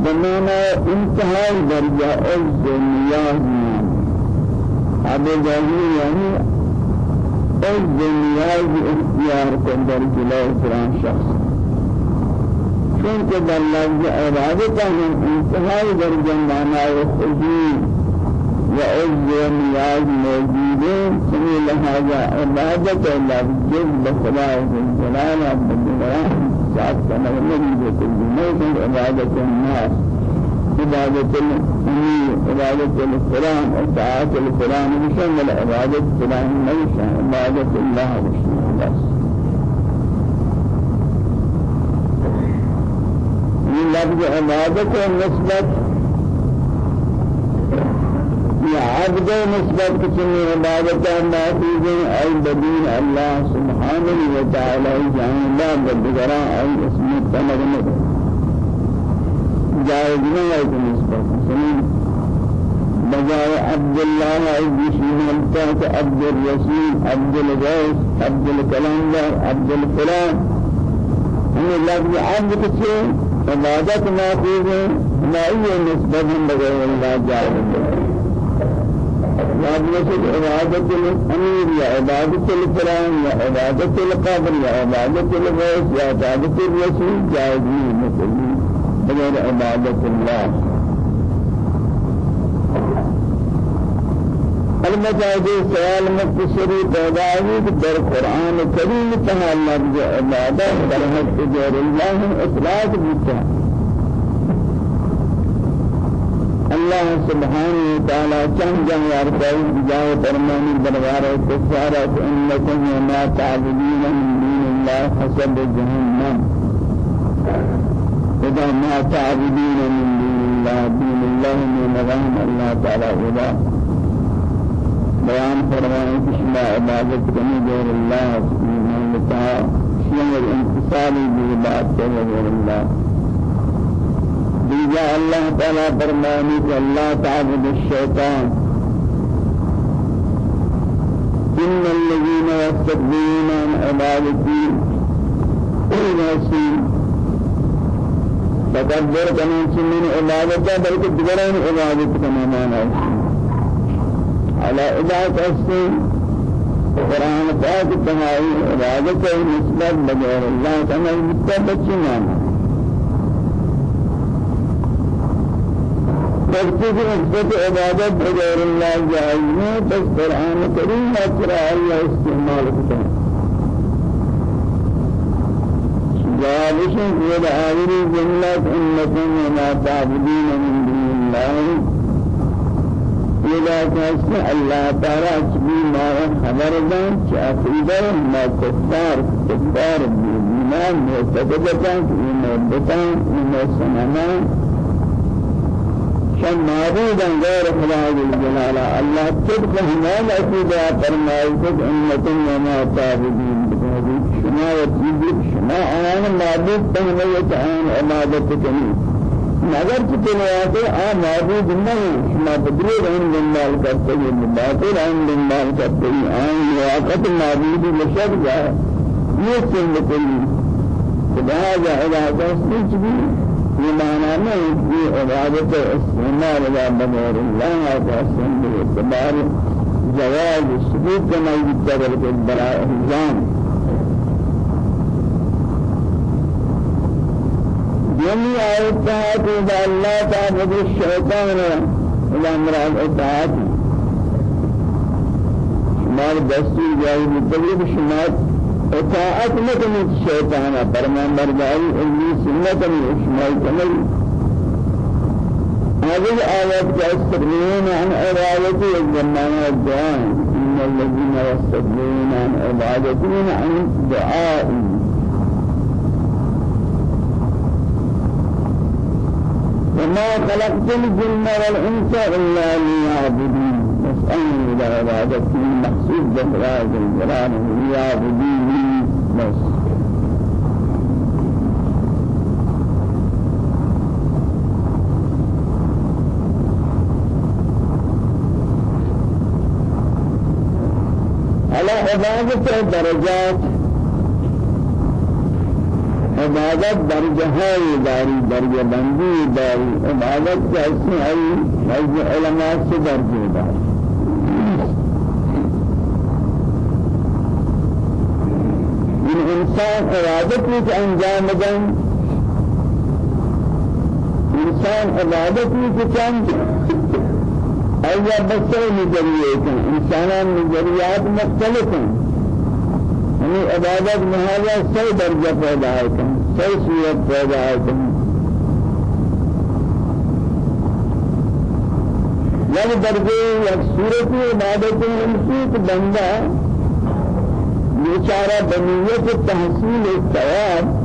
[SPEAKER 1] بمعنى انتهاء درجة عز النياز عبد يعني عز النياز اختيار كندر جلال فران شخص. چونکہ در لفظ عبادت ہم انتہائی درجہ معنی خضوع و عز و نیاز موجود ہیں سمی لہذا عبادت لفظ جز بخدا جلال عبد الجلال ساتھ سمجھ نبی جو کل نہیں عبادت الناس عبادت الأمير عبادت القرآن اطاعت القرآن بشمل عبادت القرآن ليس عبادت الله بس۔ لفظ عبادت نسبت. يا عبد نسبت كسمي عبادت نافذ أي بدين الله سبحانه وتعالى جان الله بدقرا أي اسم التمغن جائز نہیں ہے کہ نسبت. سمين بجائے عبد الله أي بشي عبد الرسول عبد الغيث عبد الكلندر عبد الفلان هم لفظ عبد كسي عبادت نافذ ما هي نسبة بغير الله جل وعلا؟ عبادة الأمير يا عبادة الفلان يا عبادة القبر يا عبادة الغيث يا عبادة الرسول جائزين مثل بغير عبادة الله. یہ سوال مختصری پیدا ہوئی در قرآن کریم تہا لفظ عبادت در حد غیر اللہ اطلاق بتا اللہ سبحانہ وتعالی چند جن یارتائی بجائے فرمانی دربار کفارت انکم وما تعبدین من دین اللہ حسب جہنم إذا ما تعبدين من دون الله دين الله من رحم الله تعالى اذا بيان فرمائے کہ عبادت کرنے غیر اللہ سبحانہ وتعالی شیئر انتصالی بعبادت غیر اللہ۔ دیجا اللہ تعالی فرمائے کہ اللہ تعبد الشیطان۔ إن الذين يستكبرون عن عبادتي إنسي تكبر كمان من عبادته بلکہ دیگران عبادت کا معنی ہے على إذا أسن قرآن پاک تمہاری عبادت و نسبت بغیر اللہ تعالی متبچی مانا ترتیب نسبت عبادت بغیر اللہ جائز ہے بس قرآن کریم اکرا اللہ استعمال کرتا ہے جوابشن قول آخری جملت انکم وما تعبدین من دون اللہ۔ إذا كان الله تعالى سبحانه ما خبر دان شافيدا ما كفار كفار بالإيمان مستجدان إيمان بتان إيمان سنمان شان معبودا غير خدا جل تبقى هنا أكيدا فرمائك أنكم وما تعبدين شما وتجيب شما أنا معبود تهنا يتعان عبادتك مگر کہ تلواتے آ معبود نہیں شما بدرے رہن دنبال کرتے ہیں باطل رہن دنبال کرتے ہیں آن واقعت معبود مشر جائے۔ یہ سن کلی جا عبادت سچ بھی یہ معنی نہیں کہ عبادت استعمال لا بغیر اللہ کا سن اعتبار جواز ثبوت کا نہیں بلکہ برائے الزام یعنی آیات إذا الله تعبد الشيطان إلى مراد اطاعت شمال دستور جاي مطلب شمال اطاعت نکن الشيطان فرمان برداری علمی سنت شمال کمل هذه الآيات يستغنون عن عبادتي الزمان الدعاء إن الذين يستغنون عن عبادتي عن دعائي وما خلقت الجن والإنس إلا ليعبدون. نسأل إلى عبادتي المقصود بإخراج الجلال ليعبدوني. بس. على عبادة درجات عبادت درجه های داری درجه بندی داری عبادت کیسی ای از علماء سے درجه داری؟ این انسان عبادت کی انجام دن انسان عبادت کی چند؟ ایا بسر نظریه کن انسانان نظریات مختلف ہیں ہمیں عبادت محاذہ سی درجہ پیدا ہے سی صورت پیدا ہے یک درجے یک صورت عبادت انسیت بندہ بیچارہ بنیت تحصیل ثواب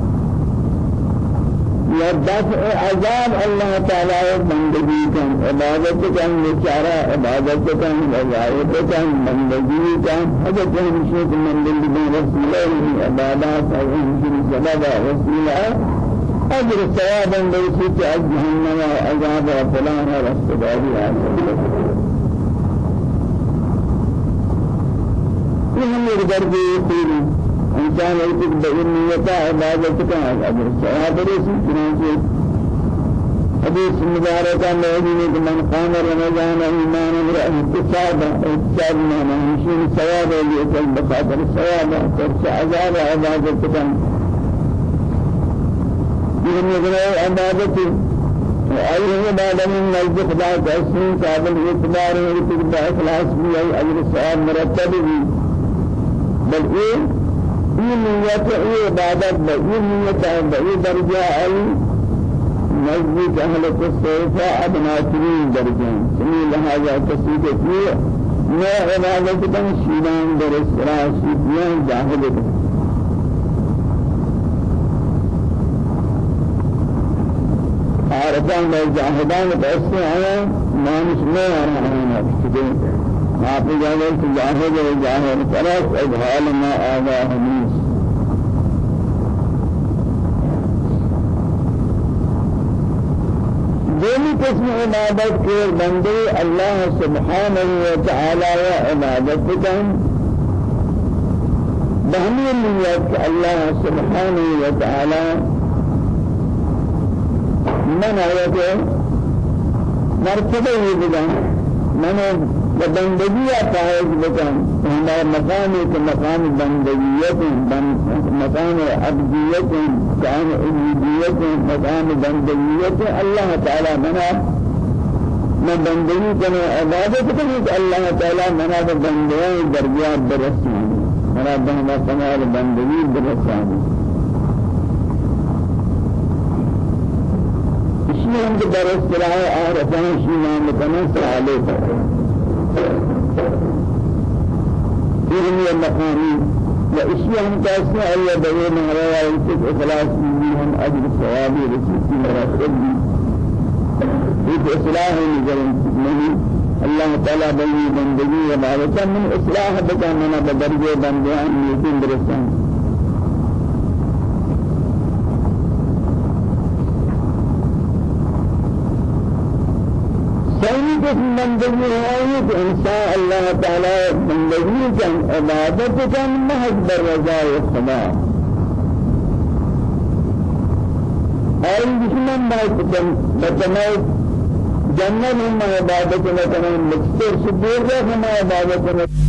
[SPEAKER 1] یا دفع عذاب اللہ تعالی بندگی کن عبادت کن بیچارہ عبادت کن عبادت کن بندگی کن۔ حضرت ہمشیت مندل بن رسول اللہ عبادات اور ہمشیت سبب رسول اللہ اجر ثواب اندیسی کہ از جہنم عذاب فلان آسان یہ ہم درجے خیلی انسان ایک بإنية عبادت کا اجر ثواب رسی چنانچہ حدیث مبارکہ ہے کہ من قام رمضان ایمانا واحتسابا احتساب مانا مشین ثواب لیکن بخاطر ثواب ترس عذاب عبادت کا یہ نگرہ عبادت وأيه بعد من نزد خدا تسليم قابل اعتبار ارتكب إخلاص بھی أي أجر سواب مرتب بھی۔ بل إيه إيه نية إيه عبادت بإيه نية بإيه درجة أي نزد أهل التصوف أبناتين درجة سمي لهذا تصوف فيه ما عبادت بن شيلان در السراء شيطان جاهد عارفان جاهدان بس آیا مانش میں آ رہا ہے کہ آپ جانے جاہد جاہد طرف اجحال ما آوا دومی قسم عبادت کے بندے اللہ سبحانہ و تعالی و عبادت کن۔ بہمی نیت اللہ سبحانہ و تعالی من آیت مرتبه یہ بدن من بندگی پائز بکن. ہمارا مقام ایک مقام بندگیت مقام عبدیت مقام عبودیت مقام بندگیت اللہ تعالی منا من بندگی کرنے عبادت کرنے اللہ تعالی منا بندگی درجات برسانی. منا بندگی بندگی برسانی. اسمه عند در اصطلاح عارفان شيمان متنصر عليه علمي المقامي واسمه هم أي بغير مهرا يمسك إخلاص منهم أجر الثوابي رسيسي مرتب في إصلاح الله تعالى بني بندگی و من إصلاح بکن بدرجه بندیان نیتین برسان. قسم بندگی ہے کہ انسان اللہ تعالی بندگی کن عبادت کن محض بررضاء خدا۔ اور دشمن بات کن بتمائی جنت ہم عبادت کن مستر سے دور ہم عبادت کن